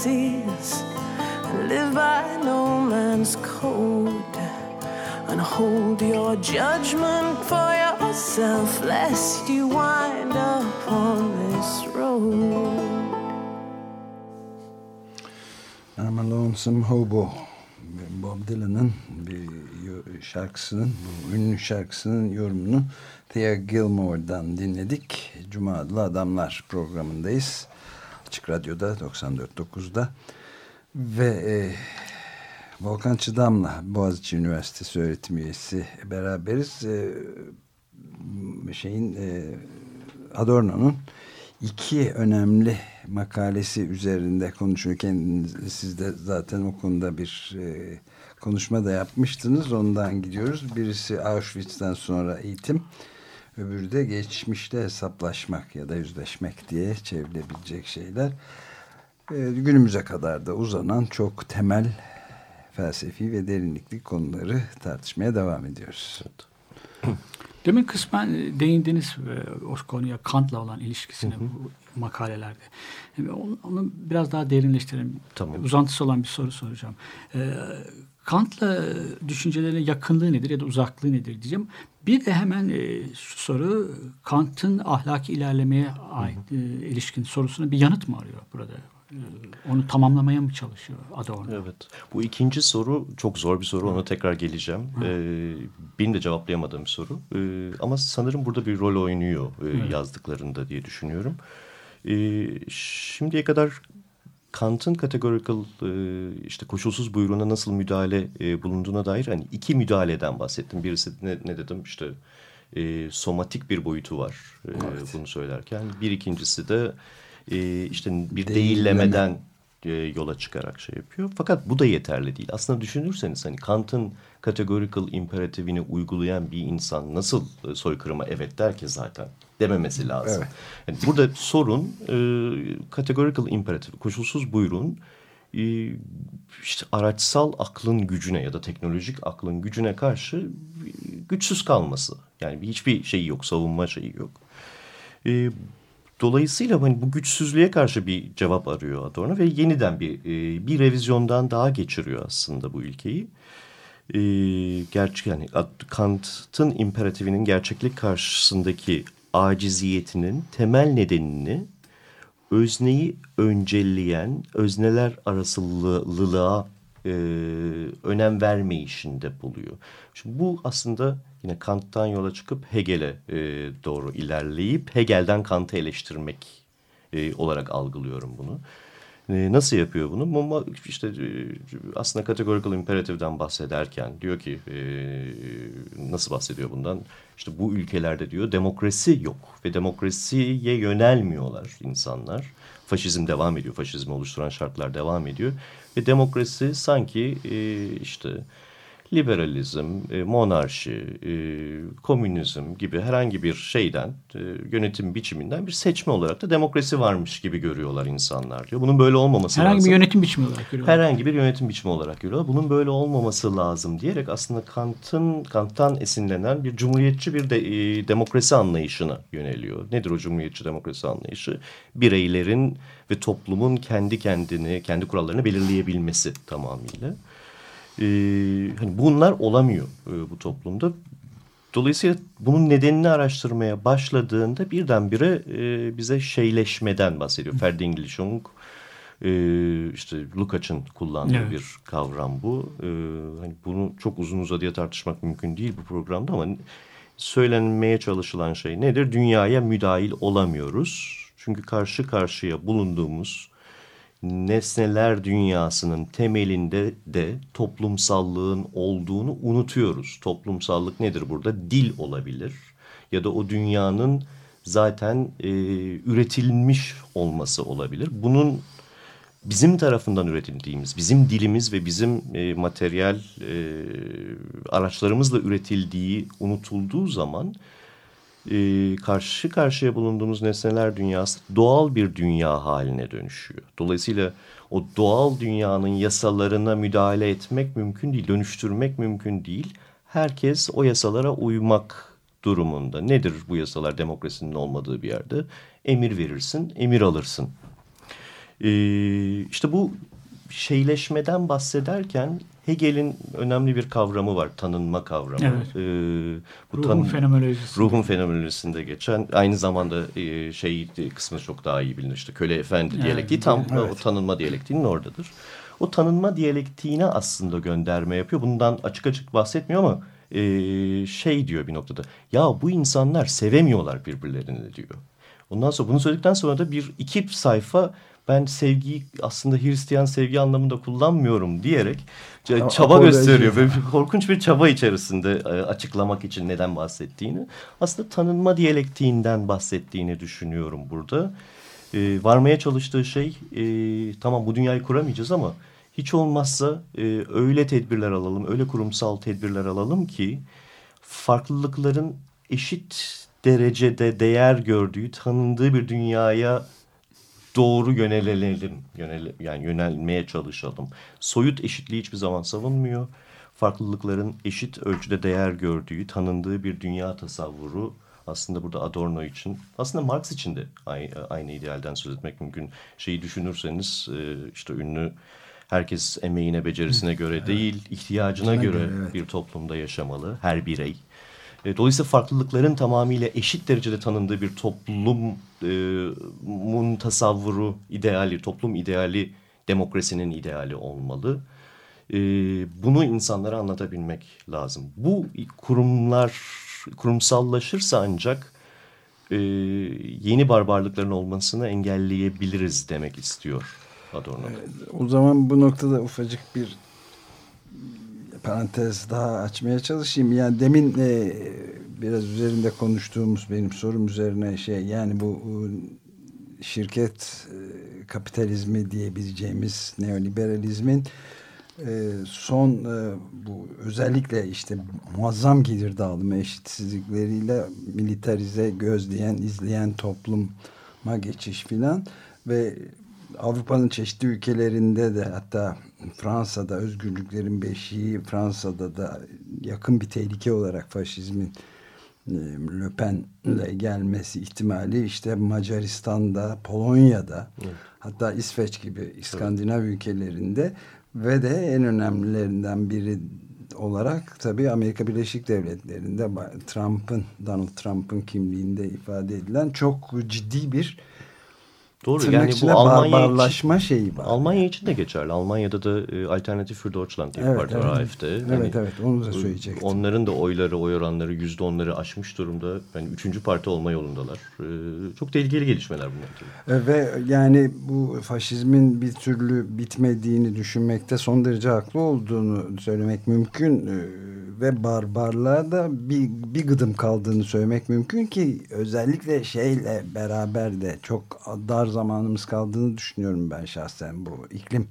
And live by no man's code. And hold your judgment for yourself, lest you wind up on this road.
I'm a lonesome hobo. Bob Dylan'ın bir şarkısının, bu ünlü şarkısının yorumunu Thea Gilmore'dan dinledik. Cuma adlı Adamlar programındayız. Açık Radyo'da 94.9'da ve e, Volkan Çıdam'la Boğaziçi Üniversitesi öğretim üyesi beraberiz. E, şeyin e, Adorno'nun iki önemli makalesi üzerinde konuşurken siz de zaten o konuda bir e, konuşma da yapmıştınız. Ondan gidiyoruz. Birisi Auschwitz'ten sonra eğitim, öbürü de geçmişte hesaplaşmak ya da yüzleşmek diye çevrilebilecek şeyler. E, günümüze kadar da uzanan çok temel felsefi ve derinlikli konuları tartışmaya devam ediyoruz.
Demin kısmen değindiniz o konuya Kant'la olan ilişkisine hı hı. bu makalelerde. Onu, onu biraz daha derinleştirelim. Tamam. Uzantısı olan bir soru soracağım. Ee, Kant'la düşüncelerine yakınlığı nedir ya da uzaklığı nedir diyeceğim. Bir de hemen e, şu soru Kant'ın ahlaki ilerlemeye ait. E, ilişkin sorusuna bir yanıt mı arıyor burada? E, onu tamamlamaya mı çalışıyor Adorno?
Evet. Bu ikinci soru çok zor bir soru. Ona tekrar geleceğim. Ee, benim de cevaplayamadığım bir soru. Ee, ama sanırım burada bir rol oynuyor e, yazdıklarında diye düşünüyorum. Ee, şimdiye kadar Kant'ın categorical e, işte koşulsuz buyruğuna nasıl müdahale e, bulunduğuna dair hani iki müdahaleden bahsettim. Birisi ne, ne dedim işte e, somatik bir boyutu var e, evet. bunu söylerken. Bir ikincisi de e, işte bir Değilleme. değillemeden yola çıkarak şey yapıyor. Fakat bu da yeterli değil. Aslında düşünürseniz hani Kant'ın categorical imperatifini uygulayan bir insan nasıl e, soykırıma evet der ki zaten dememesi lazım. Evet. Yani burada sorun e, categorical imperatif, koşulsuz buyruğun e, işte araçsal aklın gücüne ya da teknolojik aklın gücüne karşı güçsüz kalması. Yani hiçbir şeyi yok, savunma şeyi yok. E, Dolayısıyla hani bu güçsüzlüğe karşı bir cevap arıyor Adorno ve yeniden bir e, bir revizyondan daha geçiriyor aslında bu ülkeyi. E, gerçi yani Kant'ın imperatifinin gerçeklik karşısındaki aciziyetinin temel nedenini özneyi öncelleyen özneler arasılılığa e, önem vermeyişinde buluyor. Şimdi bu aslında yine Kant'tan yola çıkıp Hegel'e e, doğru ilerleyip Hegel'den Kant'ı eleştirmek e, olarak algılıyorum bunu. E, nasıl yapıyor bunu? Ama işte e, aslında categorical imperatif'den bahsederken diyor ki e, nasıl bahsediyor bundan? İşte bu ülkelerde diyor demokrasi yok ve demokrasiye yönelmiyorlar insanlar. Faşizm devam ediyor, faşizmi oluşturan şartlar devam ediyor ve demokrasi sanki e, işte liberalizm, e, monarşi, e, komünizm gibi herhangi bir şeyden, e, yönetim biçiminden bir seçme olarak da demokrasi varmış gibi görüyorlar insanlar diyor. Bunun böyle olmaması
herhangi
lazım.
Herhangi bir yönetim biçimi olarak görüyorlar.
Herhangi bir yönetim biçimi olarak görüyorlar. Bunun böyle olmaması lazım diyerek aslında Kant'ın Kant'tan esinlenen bir cumhuriyetçi bir de, e, demokrasi anlayışına yöneliyor. Nedir o cumhuriyetçi demokrasi anlayışı? Bireylerin ve toplumun kendi kendini, kendi kurallarını belirleyebilmesi tamamıyla e, hani bunlar olamıyor e, bu toplumda. Dolayısıyla bunun nedenini araştırmaya başladığında birdenbire e, bize şeyleşmeden bahsediyor. Ferdi İngilizcong e, işte Lukács'ın kullandığı evet. bir kavram bu. E, hani bunu çok uzun uzadıya tartışmak mümkün değil bu programda ama söylenmeye çalışılan şey nedir? Dünyaya müdahil olamıyoruz. Çünkü karşı karşıya bulunduğumuz nesneler dünyasının temelinde de toplumsallığın olduğunu unutuyoruz. Toplumsallık nedir burada? Dil olabilir ya da o dünyanın zaten e, üretilmiş olması olabilir. Bunun bizim tarafından üretildiğimiz, bizim dilimiz ve bizim e, materyal e, araçlarımızla üretildiği unutulduğu zaman e, karşı karşıya bulunduğumuz nesneler dünyası doğal bir dünya haline dönüşüyor. Dolayısıyla o doğal dünyanın yasalarına müdahale etmek mümkün değil, dönüştürmek mümkün değil. Herkes o yasalara uymak durumunda. Nedir bu yasalar demokrasinin olmadığı bir yerde? Emir verirsin, emir alırsın. Ee, işte bu şeyleşmeden bahsederken Hegel'in önemli bir kavramı var, tanınma kavramı.
Evet. Ee, bu ruhun tan fenomenolojisi.
Ruhun fenomenolojisinde geçen, aynı zamanda e, şey kısmı çok daha iyi bilinir. İşte köle efendi evet, diyalektiği tam evet. o tanınma diyalektiğinin oradadır. O tanınma diyalektiğine aslında gönderme yapıyor. Bundan açık açık bahsetmiyor ama e, şey diyor bir noktada. Ya bu insanlar sevemiyorlar birbirlerini diyor. Ondan sonra bunu söyledikten sonra da bir iki sayfa ben sevgiyi aslında Hristiyan sevgi anlamında kullanmıyorum diyerek çaba Apoloji. gösteriyor. Bir, korkunç bir çaba içerisinde e, açıklamak için neden bahsettiğini. Aslında tanınma diyalektiğinden bahsettiğini düşünüyorum burada. Ee, varmaya çalıştığı şey e, tamam bu dünyayı kuramayacağız ama hiç olmazsa e, öyle tedbirler alalım, öyle kurumsal tedbirler alalım ki farklılıkların eşit derecede değer gördüğü, tanındığı bir dünyaya doğru yönelelim, yönel, yani yönelmeye çalışalım. Soyut eşitliği hiçbir zaman savunmuyor. Farklılıkların eşit ölçüde değer gördüğü, tanındığı bir dünya tasavvuru aslında burada Adorno için, aslında Marx için de aynı, idealden söz etmek mümkün. Şeyi düşünürseniz e, işte ünlü herkes emeğine, becerisine göre değil, ihtiyacına göre bir toplumda yaşamalı her birey. E, dolayısıyla farklılıkların tamamıyla eşit derecede tanındığı bir toplumun e, tasavvuru, ideali, toplum ideali demokrasinin ideali olmalı. E, bunu insanlara anlatabilmek lazım. Bu kurumlar kurumsallaşırsa ancak yeni barbarlıkların olmasını engelleyebiliriz demek istiyor Adorno.
O zaman bu noktada ufacık bir parantez daha açmaya çalışayım. Yani demin e, biraz üzerinde konuştuğumuz benim sorum üzerine şey yani bu şirket e, kapitalizmi diyebileceğimiz neoliberalizmin e, son e, bu özellikle işte muazzam gelir dağılımı eşitsizlikleriyle militarize gözleyen izleyen topluma geçiş filan ve Avrupa'nın çeşitli ülkelerinde de hatta Fransa'da özgürlüklerin beşiği Fransa'da da yakın bir tehlike olarak faşizmin e, Le Pen'le gelmesi ihtimali işte Macaristan'da, Polonya'da evet. hatta İsveç gibi İskandinav evet. ülkelerinde ve de en önemlilerinden biri olarak tabii Amerika Birleşik Devletleri'nde Trump'ın Donald Trump'ın kimliğinde ifade edilen çok ciddi bir
Doğru Tırnak yani bu Almanya
için, şeyi var.
Almanya için de geçerli. Almanya'da da e, Alternatif für Deutschland diye evet, parti evet. var AFD.
Evet yani, evet onu da söyleyecektim.
Onların da oyları oy oranları yüzde onları aşmış durumda. Yani üçüncü parti olma yolundalar. E, çok tehlikeli gelişmeler bunlar.
E, ve yani bu faşizmin bir türlü bitmediğini düşünmekte son derece haklı olduğunu söylemek mümkün. E, ve barbarlığa da bir, bir gıdım kaldığını söylemek mümkün ki özellikle şeyle beraber de çok dar zamanımız kaldığını düşünüyorum ben şahsen bu iklim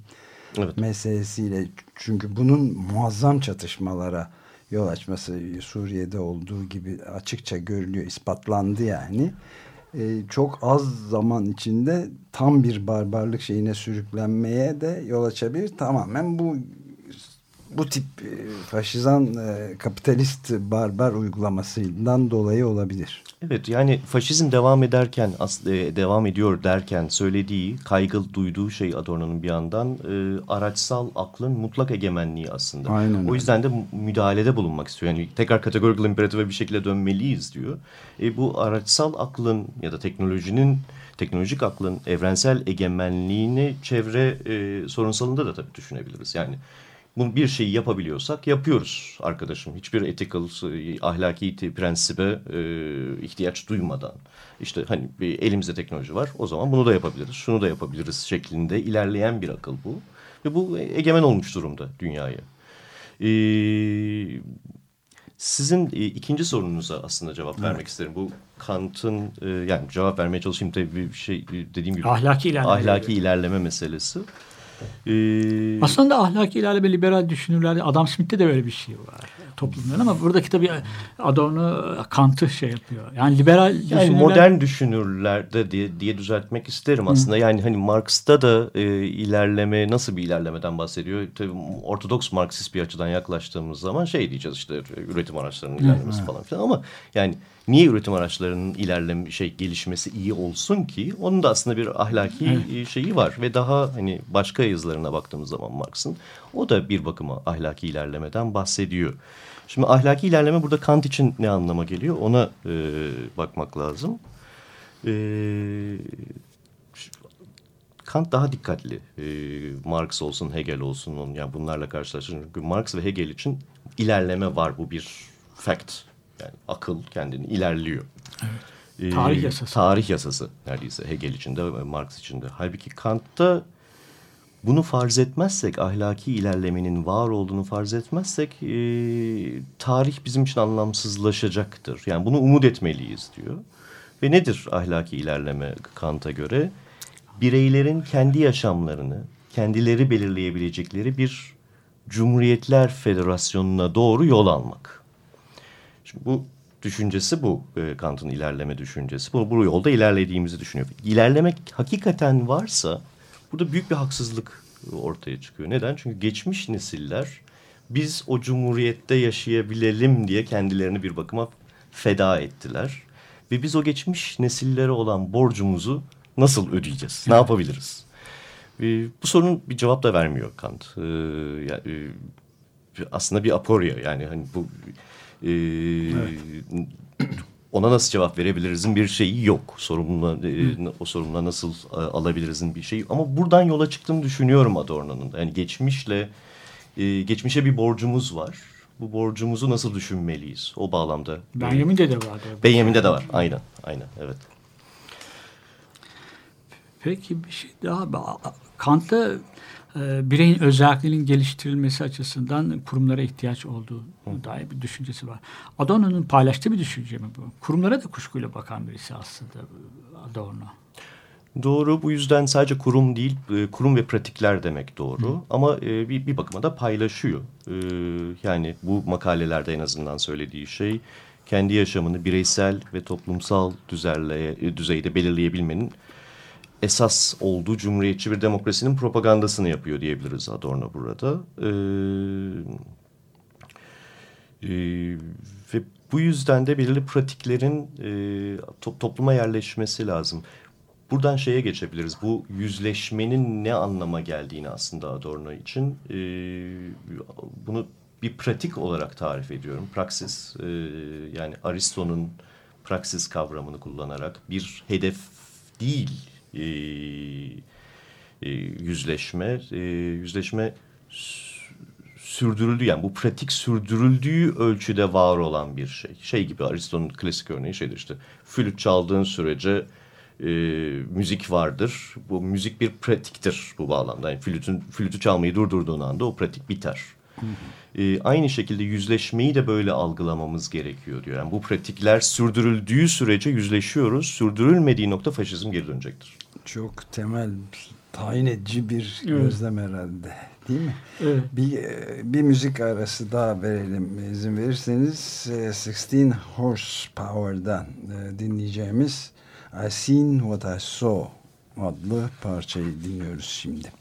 evet. meselesiyle. Çünkü bunun muazzam çatışmalara yol açması Suriye'de olduğu gibi açıkça görülüyor, ispatlandı yani. Ee, çok az zaman içinde tam bir barbarlık şeyine sürüklenmeye de yol açabilir. Tamamen bu bu tip e, faşizan e, kapitalist barbar uygulamasından dolayı olabilir.
Evet yani faşizm devam ederken e, devam ediyor derken söylediği kaygı duyduğu şey Adorno'nun bir yandan araçsal aklın mutlak egemenliği aslında. Aynen o yüzden de müdahalede bulunmak istiyor. Yani tekrar kategorikal imperatife bir şekilde dönmeliyiz diyor. E, bu araçsal aklın ya da teknolojinin teknolojik aklın evrensel egemenliğini çevre e, sorunsalında da tabii düşünebiliriz. Yani bunu bir şeyi yapabiliyorsak yapıyoruz arkadaşım. Hiçbir ethical, ahlaki prensibe e, ihtiyaç duymadan. İşte hani bir elimizde teknoloji var o zaman bunu da yapabiliriz, şunu da yapabiliriz şeklinde ilerleyen bir akıl bu. Ve bu egemen olmuş durumda dünyaya. Ee, sizin e, ikinci sorunuza aslında cevap vermek evet. isterim. Bu Kant'ın e, yani cevap vermeye çalışayım tabii bir şey dediğim gibi
ahlaki ilerleme,
ahlaki ilerleme meselesi.
Ee, Aslında ahlaki ilerleme liberal düşünürlerde Adam Smith'te de böyle bir şey var toplumların ama buradaki tabii Adorno Kant'ı şey yapıyor. Yani liberal
yani düşünürler... modern düşünürlerde diye, diye düzeltmek isterim aslında. Hı. Yani hani Marx'ta da e, ilerleme nasıl bir ilerlemeden bahsediyor? Tabii ortodoks Marksist bir açıdan yaklaştığımız zaman şey diyeceğiz işte üretim araçlarının ilerlemesi Hı. falan filan ama yani niye üretim araçlarının ilerleme şey gelişmesi iyi olsun ki? Onun da aslında bir ahlaki evet. şeyi var ve daha hani başka yazılarına baktığımız zaman Marx'ın o da bir bakıma ahlaki ilerlemeden bahsediyor. Şimdi ahlaki ilerleme burada Kant için ne anlama geliyor ona e, bakmak lazım. E, Kant daha dikkatli. E, Marx olsun, Hegel olsun, onun, yani bunlarla karşılaştırınca. Çünkü Marx ve Hegel için ilerleme var. Bu bir fact. Yani akıl kendini ilerliyor.
Evet. Tarih yasası.
Tarih yasası neredeyse Hegel için de Marx için de. Halbuki Kant'ta bunu farz etmezsek, ahlaki ilerlemenin var olduğunu farz etmezsek e, tarih bizim için anlamsızlaşacaktır. Yani bunu umut etmeliyiz diyor. Ve nedir ahlaki ilerleme Kant'a göre? Bireylerin kendi yaşamlarını, kendileri belirleyebilecekleri bir Cumhuriyetler Federasyonu'na doğru yol almak. Şimdi bu düşüncesi bu e, Kant'ın ilerleme düşüncesi. Bu, bu yolda ilerlediğimizi düşünüyor. İlerlemek hakikaten varsa Burada büyük bir haksızlık ortaya çıkıyor. Neden? Çünkü geçmiş nesiller biz o cumhuriyette yaşayabilelim diye kendilerini bir bakıma feda ettiler. Ve biz o geçmiş nesillere olan borcumuzu nasıl ödeyeceğiz? Ne yapabiliriz? Ee, bu sorunun bir cevap da vermiyor Kant. Yani, e, aslında bir aporya yani hani bu e, evet ona nasıl cevap verebilirizin bir şeyi yok. Sorumluluğuna, e, o sorumluluğa nasıl e, alabilirizin bir şeyi. Ama buradan yola çıktığını düşünüyorum Adorno'nun. Yani geçmişle, e, geçmişe bir borcumuz var. Bu borcumuzu nasıl düşünmeliyiz? O bağlamda.
Benjamin'de de var.
Benjamin'de de var. Aynen, aynen. Evet.
Peki bir şey daha. Kant'ta e, bireyin özelliğinin geliştirilmesi açısından kurumlara ihtiyaç olduğu dair bir düşüncesi var. Adorno'nun paylaştığı bir düşünce mi bu? Kurumlara da kuşkuyla bakan birisi aslında Adorno.
Doğru. Bu yüzden sadece kurum değil, e, kurum ve pratikler demek doğru. Hı. Ama e, bir, bir bakıma da paylaşıyor. E, yani bu makalelerde en azından söylediği şey kendi yaşamını bireysel ve toplumsal düzerle, düzeyde belirleyebilmenin esas olduğu cumhuriyetçi bir demokrasinin propagandasını yapıyor diyebiliriz Adorno burada. Ee, e, ve bu yüzden de belirli pratiklerin e, to topluma yerleşmesi lazım. Buradan şeye geçebiliriz. Bu yüzleşmenin ne anlama geldiğini aslında Adorno için. E, bunu bir pratik olarak tarif ediyorum. Praksis e, yani Aristo'nun praksis kavramını kullanarak bir hedef değil e, e, yüzleşme. E, yüzleşme sürdürüldü yani bu pratik sürdürüldüğü ölçüde var olan bir şey. Şey gibi Aristo'nun klasik örneği şeydir işte flüt çaldığın sürece e, müzik vardır. Bu müzik bir pratiktir bu bağlamda. Yani flütün, flütü çalmayı durdurduğun anda o pratik biter. E, aynı şekilde yüzleşmeyi de böyle algılamamız gerekiyor diyor. Yani bu pratikler sürdürüldüğü sürece yüzleşiyoruz. Sürdürülmediği nokta faşizm geri dönecektir.
Çok temel, tayin edici bir evet. gözlem herhalde. Değil mi? Evet. Bir, bir müzik arası daha verelim izin verirseniz. 16 Horsepower'dan e, dinleyeceğimiz I Seen What I Saw adlı parçayı dinliyoruz şimdi.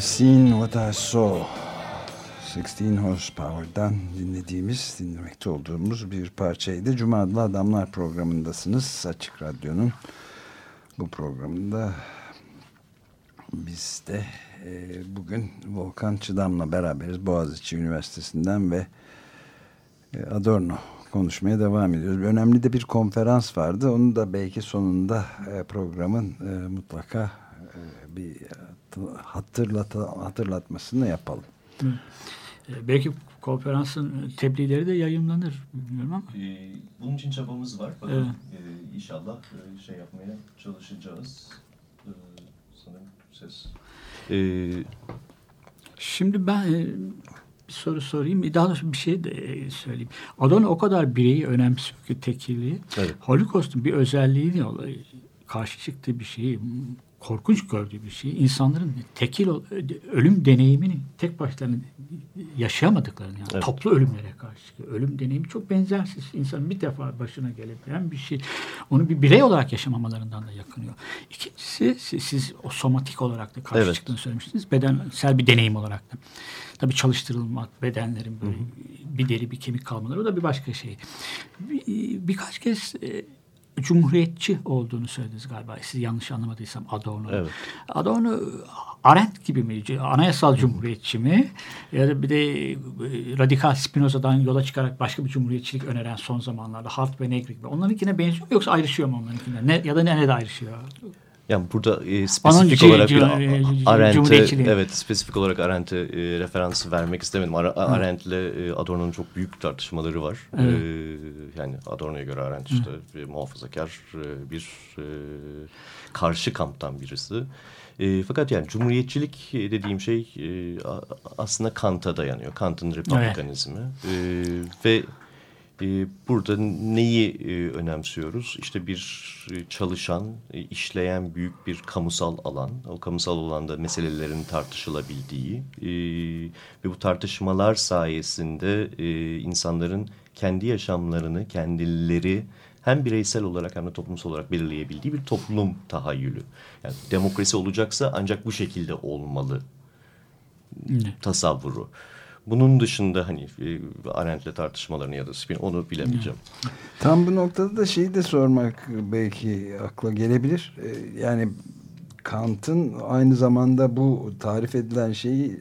Seen what I saw. 16 Horsepower'dan dinlediğimiz, dinlemekte olduğumuz bir parçaydı. Cuma adlı Adamlar programındasınız. Açık Radyo'nun bu programında biz de e, bugün Volkan Çıdam'la beraberiz. Boğaziçi Üniversitesi'nden ve e, Adorno konuşmaya devam ediyoruz. Önemli de bir konferans vardı. Onu da belki sonunda e, programın e, mutlaka e, bir hatırlat hatırlatmasını yapalım.
Hı. E, belki konferansın tebliğleri de yayınlanır bilmiyorum ama.
Ee, bunun için çabamız var. Bakalım evet. e, inşallah e, şey yapmaya çalışacağız. Ee, sanırım ses. Ee,
Şimdi ben e, bir soru sorayım. Daha doğrusu bir şey de e, söyleyeyim. Adorno o kadar bireyi önemsiyor ki tekili. Evet. Holocaust'un bir özelliği ne karşı çıktığı bir şeyi korkunç gördüğü bir şey. İnsanların tekil ölüm deneyimini tek başlarına yaşayamadıklarını yani evet. toplu ölümlere karşı ölüm deneyimi çok benzersiz. İnsanın bir defa başına gelebilen bir şey. Onu bir birey olarak yaşamamalarından da yakınıyor. İkincisi siz, siz o somatik olarak da karşı evet. çıktığını söylemiştiniz. Bedensel bir deneyim olarak da. Tabii çalıştırılmak, bedenlerin böyle hı hı. bir deri bir kemik kalmaları o da bir başka şey. Bir, birkaç kez e, cumhuriyetçi olduğunu söylediniz galiba. Siz yanlış anlamadıysam Adorno. Evet. Adorno Arendt gibi mi? Anayasal cumhuriyetçi mi? Ya da bir de e, radikal Spinoza'dan yola çıkarak başka bir cumhuriyetçilik öneren son zamanlarda Hart ve Negri gibi. Onlarınkine benziyor mu yoksa ayrışıyor mu onlarınkinden? Ne, ya da ne, ne de ayrışıyor?
Yani burada e, spesifik Onun olarak Arendt'e evet spesifik olarak Arendt'e e, referans vermek istemedim. Ar Arendt'le e, Adorno'nun çok büyük tartışmaları var. Evet. E, yani Adorno'ya göre Arendt işte bir muhafazakar e, bir e, karşı kamptan birisi. E, fakat yani cumhuriyetçilik dediğim şey e, aslında Kant'a dayanıyor. Kant'ın republikanizmi. Evet. E, ve burada neyi e, önemsiyoruz? İşte bir e, çalışan, e, işleyen büyük bir kamusal alan. O kamusal alanda meselelerin tartışılabildiği ve bu tartışmalar sayesinde insanların kendi yaşamlarını kendileri hem bireysel olarak hem de toplumsal olarak belirleyebildiği bir toplum tahayyülü. Yani demokrasi olacaksa ancak bu şekilde olmalı tasavvuru. Bunun dışında hani e, Arendt'le tartışmalarını ya da spin onu bilemeyeceğim.
Tam bu noktada da şeyi de sormak belki akla gelebilir. E, yani Kant'ın aynı zamanda bu tarif edilen şeyi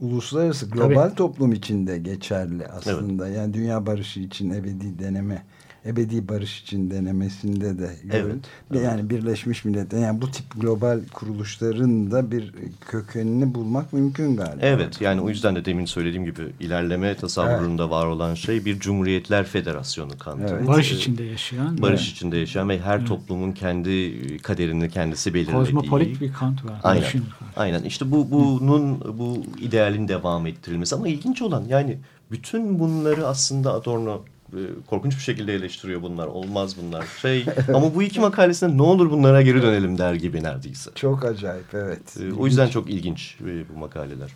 uluslararası global Tabii. toplum içinde geçerli aslında. Evet. Yani dünya barışı için ebedi deneme ebedi barış için denemesinde de görün. Evet, yani Birleşmiş Milletler yani bu tip global kuruluşların da bir kökenini bulmak mümkün galiba.
Evet yani o yüzden de demin söylediğim gibi ilerleme tasavvurunda evet. var olan şey bir Cumhuriyetler Federasyonu kanunu. Evet.
Barış içinde yaşayan.
Barış evet. içinde yaşayan ve her evet. toplumun kendi kaderini kendisi belirlediği.
Kozmopolit bir kant var.
Aynen. Aynen işte bu bunun bu idealin devam ettirilmesi ama ilginç olan yani bütün bunları aslında Adorno korkunç bir şekilde eleştiriyor bunlar. Olmaz bunlar. Şey ama bu iki makalesinde ne olur bunlara geri dönelim der gibi neredeyse.
Çok acayip evet.
E, o yüzden çok ilginç e, bu makaleler.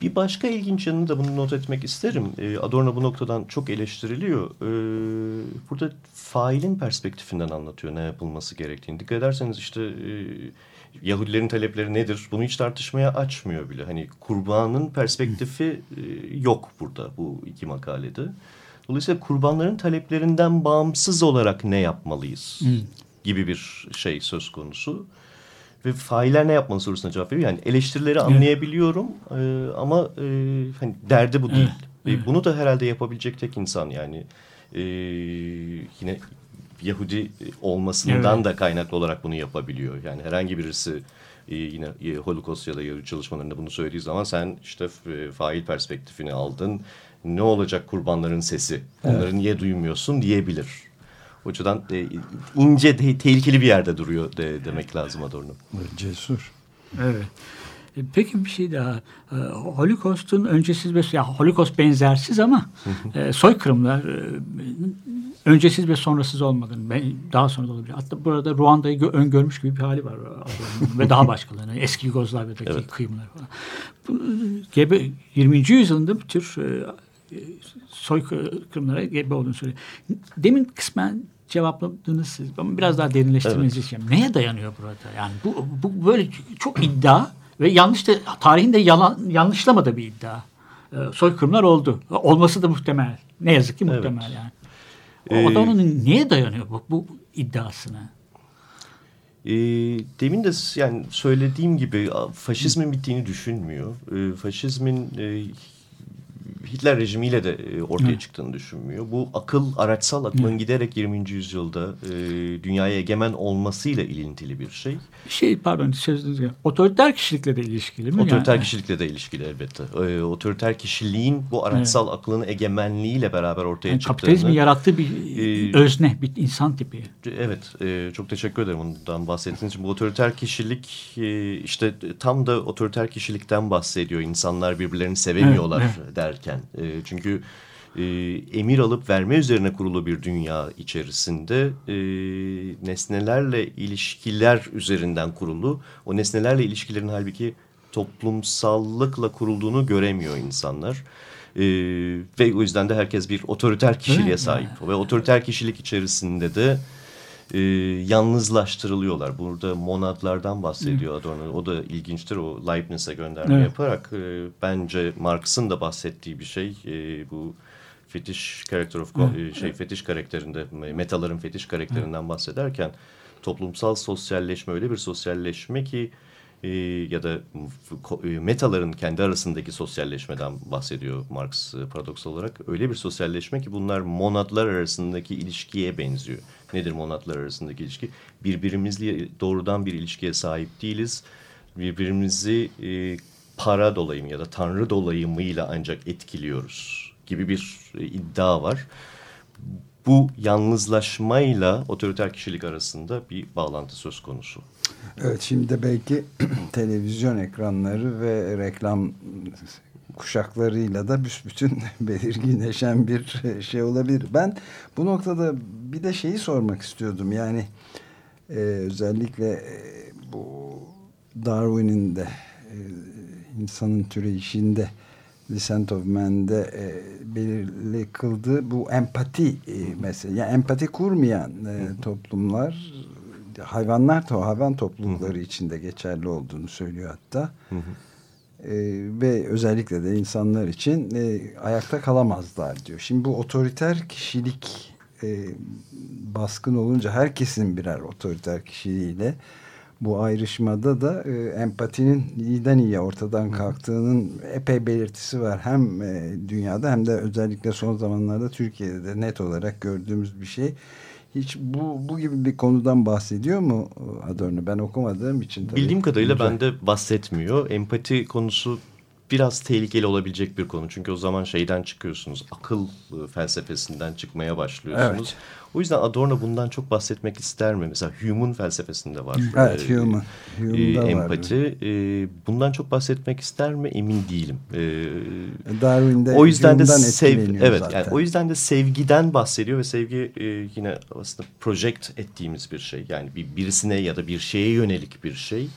Bir başka ilginç yanını da bunu not etmek isterim. Adorno bu noktadan çok eleştiriliyor. Burada failin perspektifinden anlatıyor ne yapılması gerektiğini. Dikkat ederseniz işte Yahudilerin talepleri nedir? Bunu hiç tartışmaya açmıyor bile. Hani kurbanın perspektifi yok burada bu iki makalede. Dolayısıyla kurbanların taleplerinden bağımsız olarak ne yapmalıyız hmm. gibi bir şey söz konusu. Ve failler ne yapmalı sorusuna cevap veriyor. Yani eleştirileri anlayabiliyorum e, ama e, hani derdi bu değil. Evet. Ve bunu da herhalde yapabilecek tek insan yani. E, yine Yahudi olmasından evet. da kaynaklı olarak bunu yapabiliyor. Yani herhangi birisi e, yine Holocaust ya da Yahudi çalışmalarında bunu söylediği zaman sen işte fail perspektifini aldın ne olacak kurbanların sesi? Onları evet. niye duymuyorsun diyebilir. O açıdan e, ince, de, tehlikeli bir yerde duruyor de, demek lazım Adorno.
Cesur.
Evet. E, peki bir şey daha. E, Holocaust'un öncesiz ve ya Holocaust benzersiz ama e, soykırımlar e, öncesiz ve sonrasız olmadığını ben, daha sonra da olabilir. Hatta burada Ruanda'yı öngörmüş gibi bir hali var ve daha başkalarını eski Yugoslavya'daki evet. kıyımlar falan. Bu, gebe 20. yüzyılında bu tür e, soykırımlara gebe olduğunu söylüyor. Demin kısmen cevapladınız siz ama biraz daha derinleştirmenizi evet. istiyorum. Neye dayanıyor burada? Yani bu, bu böyle çok iddia Ve yanlış da tarihin de yalan, yanlışlamadığı bir iddia. E, soykırımlar oldu. Olması da muhtemel. Ne yazık ki muhtemel evet. yani. O ee, da onun niye dayanıyor bu, bu iddiasına?
E, demin de yani söylediğim gibi faşizmin bittiğini düşünmüyor. E, faşizmin e, Hitler rejimiyle de e, ortaya çıktığını düşünmüyor. Bu akıl, araçsal aklın giderek 20. yüzyılda e, dünyaya egemen olmasıyla ilintili bir şey.
Şey pardon sözünüzü otoriter kişilikle de ilişkili mi?
Otoriter yani? kişilikle de ilişkili elbette. E, otoriter kişiliğin bu araçsal evet. aklın egemenliğiyle beraber ortaya yani çıktığını.
Kapitalizmin yarattığı bir e, özne, bir insan tipi.
Evet, e, çok teşekkür ederim ondan bahsettiğiniz için. Bu otoriter kişilik e, işte tam da otoriter kişilikten bahsediyor. İnsanlar birbirlerini sevemiyorlar evet, evet. Derken. E, çünkü e, emir alıp verme üzerine kurulu bir dünya içerisinde e, nesnelerle ilişkiler üzerinden kurulu. O nesnelerle ilişkilerin halbuki toplumsallıkla kurulduğunu göremiyor insanlar. E, ve o yüzden de herkes bir otoriter kişiliğe sahip. Ve otoriter kişilik içerisinde de e, yalnızlaştırılıyorlar. Burada monadlardan bahsediyor Adorno. O da ilginçtir. O Leibniz'e gönderme evet. yaparak e, bence Marx'ın da bahsettiği bir şey. E, bu fetiş karakter of evet. şey fetiş karakterinde metaların fetiş karakterinden bahsederken toplumsal sosyalleşme öyle bir sosyalleşme ki e, ya da e, metaların kendi arasındaki sosyalleşmeden bahsediyor Marx e, paradoks olarak. Öyle bir sosyalleşme ki bunlar monadlar arasındaki ilişkiye benziyor. Nedir monadlar arasındaki ilişki? Birbirimizle doğrudan bir ilişkiye sahip değiliz. Birbirimizi e, para dolayımı ya da tanrı dolayımıyla ancak etkiliyoruz gibi bir e, iddia var. Bu yalnızlaşmayla otoriter kişilik arasında bir bağlantı söz konusu.
Evet şimdi belki televizyon ekranları ve reklam kuşaklarıyla da büsbütün belirginleşen bir şey olabilir. Ben bu noktada bir de şeyi sormak istiyordum. Yani e, özellikle e, bu Darwin'in de e, insanın türeyişinde Descent of Man'de e, belirli kıldığı bu empati e, mesela. Yani empati kurmayan e, toplumlar hayvanlar to hayvan toplulukları içinde geçerli olduğunu söylüyor hatta. Hı hı. E, ve özellikle de insanlar için e, ayakta kalamazlar diyor. Şimdi bu otoriter kişilik e, baskın olunca herkesin birer otoriter kişiliğiyle bu ayrışmada da e, empatinin iyiden iyiye ortadan kalktığının epey belirtisi var. Hem e, dünyada hem de özellikle son zamanlarda Türkiye'de de net olarak gördüğümüz bir şey. Hiç bu, bu gibi bir konudan bahsediyor mu Adorno? Ben okumadığım için.
Tabii. Bildiğim kadarıyla bende bahsetmiyor. Empati konusu biraz tehlikeli olabilecek bir konu. Çünkü o zaman şeyden çıkıyorsunuz. Akıl e, felsefesinden çıkmaya başlıyorsunuz. Evet. O yüzden Adorno bundan çok bahsetmek ister mi? Mesela Hume'un felsefesinde var.
Evet, ee, Hume.
e, empati. E, bundan çok bahsetmek ister mi? Emin değilim. E,
Darwin'de o yüzden de sev
evet zaten. yani o yüzden de sevgiden bahsediyor ve sevgi e, yine aslında project ettiğimiz bir şey. Yani bir birisine ya da bir şeye yönelik bir şey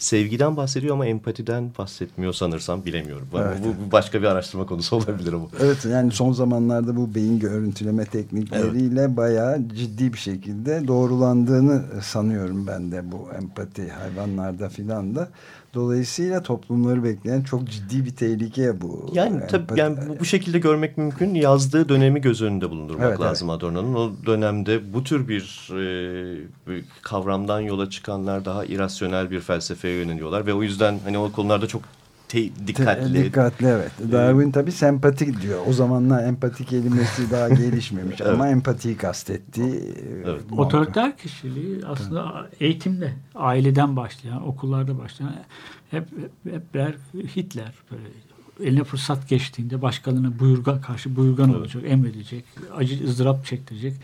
sevgiden bahsediyor ama empatiden bahsetmiyor sanırsam bilemiyorum. Evet. Bu, bu başka bir araştırma konusu olabilir ama.
Evet yani son zamanlarda bu beyin görüntüleme teknikleriyle evet. bayağı ciddi bir şekilde doğrulandığını sanıyorum ben de bu empati hayvanlarda filan da. Dolayısıyla toplumları bekleyen çok ciddi bir tehlike bu.
Yani tabii yani bu, bu şekilde görmek mümkün. Yazdığı dönemi göz önünde bulundurmak evet, lazım evet. Adorno'nun. O dönemde bu tür bir, e, kavramdan yola çıkanlar daha irasyonel bir felsefeye yöneliyorlar ve o yüzden hani o konularda çok te dikkatli.
Te dikkatli evet. Ee, Darwin tabii sempatik diyor. O zamanlar empati kelimesi daha gelişmemiş evet. ama empatiyi kastetti.
Evet. Otoriter kişiliği aslında eğitimde, aileden başlayan, okullarda başlayan hep, hep, hep Hitler böyle eline fırsat geçtiğinde başkalarına buyurga karşı buyurgan evet. olacak, emredecek, acı ızdırap çektirecek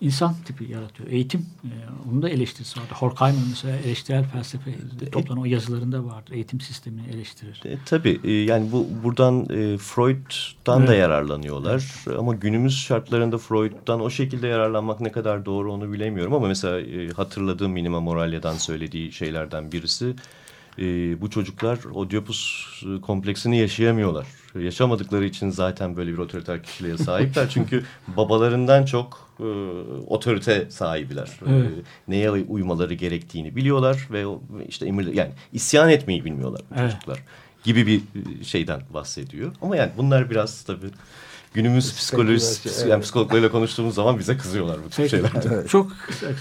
insan tipi yaratıyor. Eğitim, e, onun da eleştirisi vardı. Horkheimer mesela eleştirel felsefe e, toplanan o yazılarında vardır. Eğitim sistemini eleştirir.
E, tabii e, yani bu buradan e, Freud'dan evet. da yararlanıyorlar. Evet. Ama günümüz şartlarında Freud'dan o şekilde yararlanmak ne kadar doğru onu bilemiyorum. Ama mesela e, hatırladığım Minima Moralya'dan söylediği şeylerden birisi e, bu çocuklar Oedipus kompleksini yaşayamıyorlar. Yaşamadıkları için zaten böyle bir otoriter kişiliğe sahipler. Çünkü babalarından çok e, otorite sahibiler. Evet. E, neye uymaları gerektiğini biliyorlar ve işte emir yani isyan etmeyi bilmiyorlar evet. çocuklar gibi bir e, şeyden bahsediyor. Ama yani bunlar biraz tabii günümüz psikolojisi, evet. yani psikologlarıyla konuştuğumuz zaman bize kızıyorlar bu tip şeyler.
Evet. Çok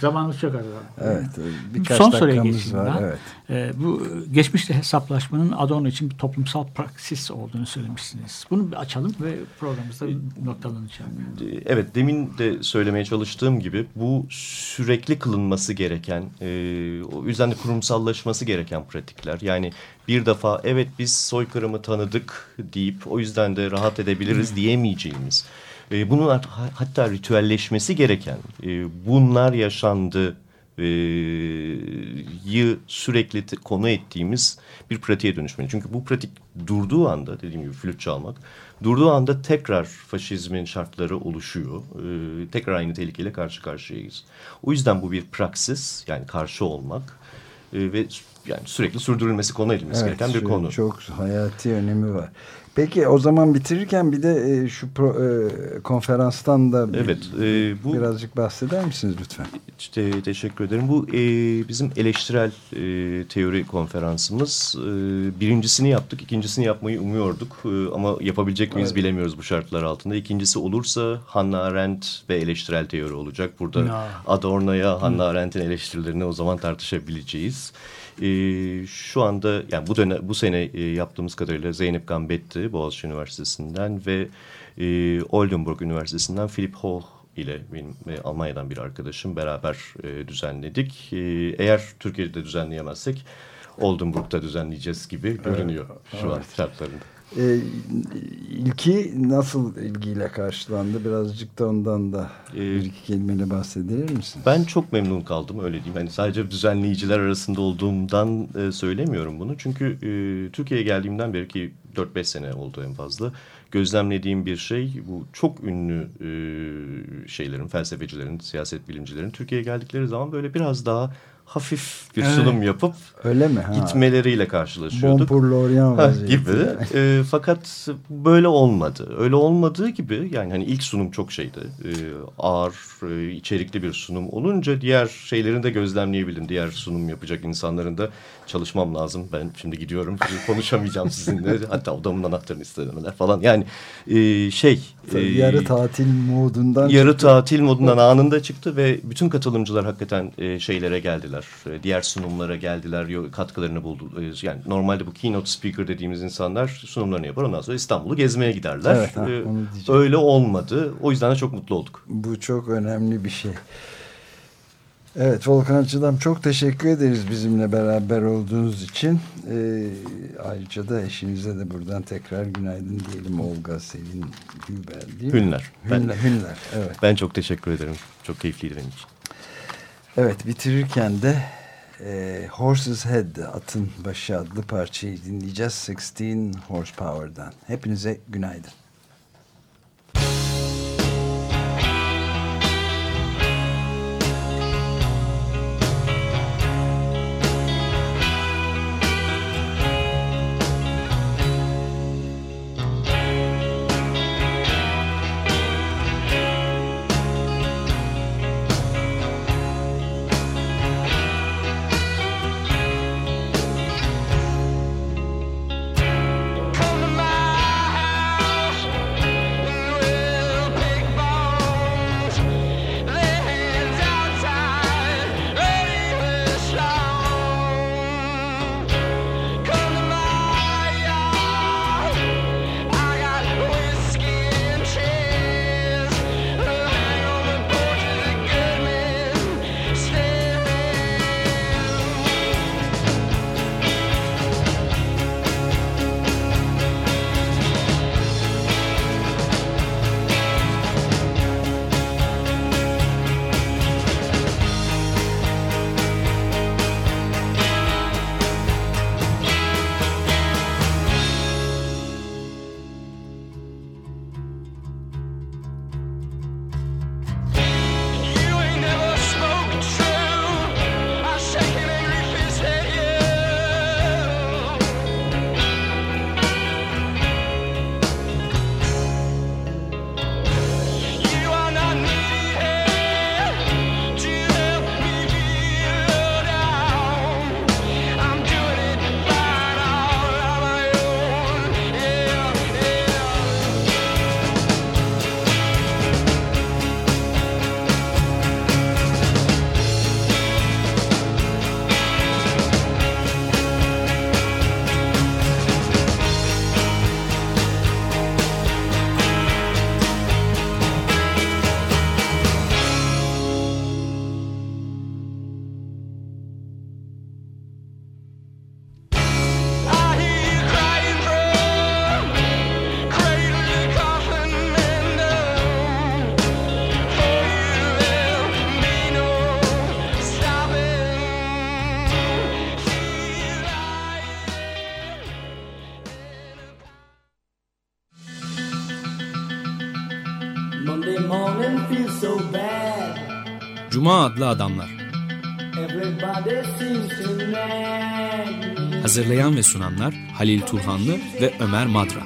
zamanımız çok az
Evet. Birkaç Son soruya geçeyim var. Ben. Evet.
Ee, bu geçmişte hesaplaşmanın Adorno için bir toplumsal praksis olduğunu söylemişsiniz. Bunu bir açalım ve programımızda noktalanacağım.
Evet, demin de söylemeye çalıştığım gibi bu sürekli kılınması gereken, e, o yüzden de kurumsallaşması gereken pratikler. Yani bir defa evet biz soykırımı tanıdık deyip o yüzden de rahat edebiliriz diyemeyeceğimiz, e, bunun hatta ritüelleşmesi gereken, e, bunlar yaşandı e, yı sürekli konu ettiğimiz bir pratiğe dönüşmeli. Çünkü bu pratik durduğu anda dediğim gibi flüt çalmak durduğu anda tekrar faşizmin şartları oluşuyor. E, tekrar aynı tehlikeyle karşı karşıyayız. O yüzden bu bir praksis yani karşı olmak e, ve yani sürekli sürdürülmesi konu edilmesi evet, gereken bir konu.
Çok hayati önemi var. Peki o zaman bitirirken bir de e, şu pro, e, konferanstan da evet, e, bu, birazcık bahseder misiniz lütfen?
İşte, teşekkür ederim. Bu e, bizim eleştirel e, teori konferansımız. E, birincisini yaptık, ikincisini yapmayı umuyorduk. E, ama yapabilecek miyiz evet. bilemiyoruz bu şartlar altında. İkincisi olursa Hannah Arendt ve eleştirel teori olacak. Burada ya. Adorno'ya Hannah Arendt'in eleştirilerini o zaman tartışabileceğiz. E, şu anda yani bu dönem bu sene e, yaptığımız kadarıyla Zeynep Gambetti Boğaziçi Üniversitesi'nden ve e, Oldenburg Üniversitesi'nden Philip Hoch ile benim e, Almanya'dan bir arkadaşım beraber e, düzenledik. E, eğer Türkiye'de düzenleyemezsek Oldenburg'da düzenleyeceğiz gibi görünüyor evet, şu evet. an şartlarında.
E, ilki nasıl ilgiyle karşılandı? Birazcık da ondan da ee, bir iki kelimeyle bahsedebilir misiniz?
Ben çok memnun kaldım öyle diyeyim. Hani sadece düzenleyiciler arasında olduğumdan e, söylemiyorum bunu. Çünkü e, Türkiye'ye geldiğimden beri ki 4-5 sene oldu en fazla. Gözlemlediğim bir şey bu çok ünlü e, şeylerin, felsefecilerin, siyaset bilimcilerin Türkiye'ye geldikleri zaman böyle biraz daha hafif bir evet. sunum yapıp
Öyle mi? Ha.
gitmeleriyle karşılaşıyorduk.
Bon pour
gibi. e, fakat böyle olmadı. Öyle olmadığı gibi yani hani ilk sunum çok şeydi. E, ağır, e, içerikli bir sunum olunca diğer şeylerini de gözlemleyebildim. Diğer sunum yapacak insanların da çalışmam lazım. Ben şimdi gidiyorum. Konuşamayacağım sizinle. Hatta odamın anahtarını istemeler falan. Yani e, şey.
E, yarı tatil modundan
Yarı çıktı. tatil modundan anında çıktı ve bütün katılımcılar hakikaten e, şeylere geldiler. E, diğer sunumlara geldiler. Katkılarını buldu. E, yani normalde bu keynote speaker dediğimiz insanlar sunumlarını yapar. Ondan sonra İstanbul'u gezmeye giderler. Evet, ha, e, öyle olmadı. O yüzden de çok mutlu olduk.
Bu çok önemli bir şey. Evet Volkan Açıdam çok teşekkür ederiz bizimle beraber olduğunuz için. Ee, ayrıca da eşinize de buradan tekrar günaydın diyelim Olga Selin Gülber değil
mi? Hünler.
Hünler, ben, Hünler evet.
Ben çok teşekkür ederim. Çok keyifliydi benim için.
Evet bitirirken de e, Horse's Head Atın Başı adlı parçayı dinleyeceğiz. 16 Horsepower'dan. Hepinize günaydın.
Ve sunanlar Halil Turhanlı ve Ömer Madra.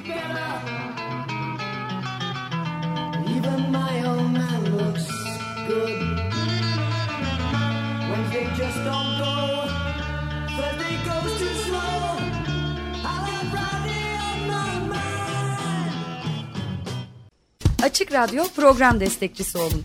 Açık Radyo program destekçisi olun.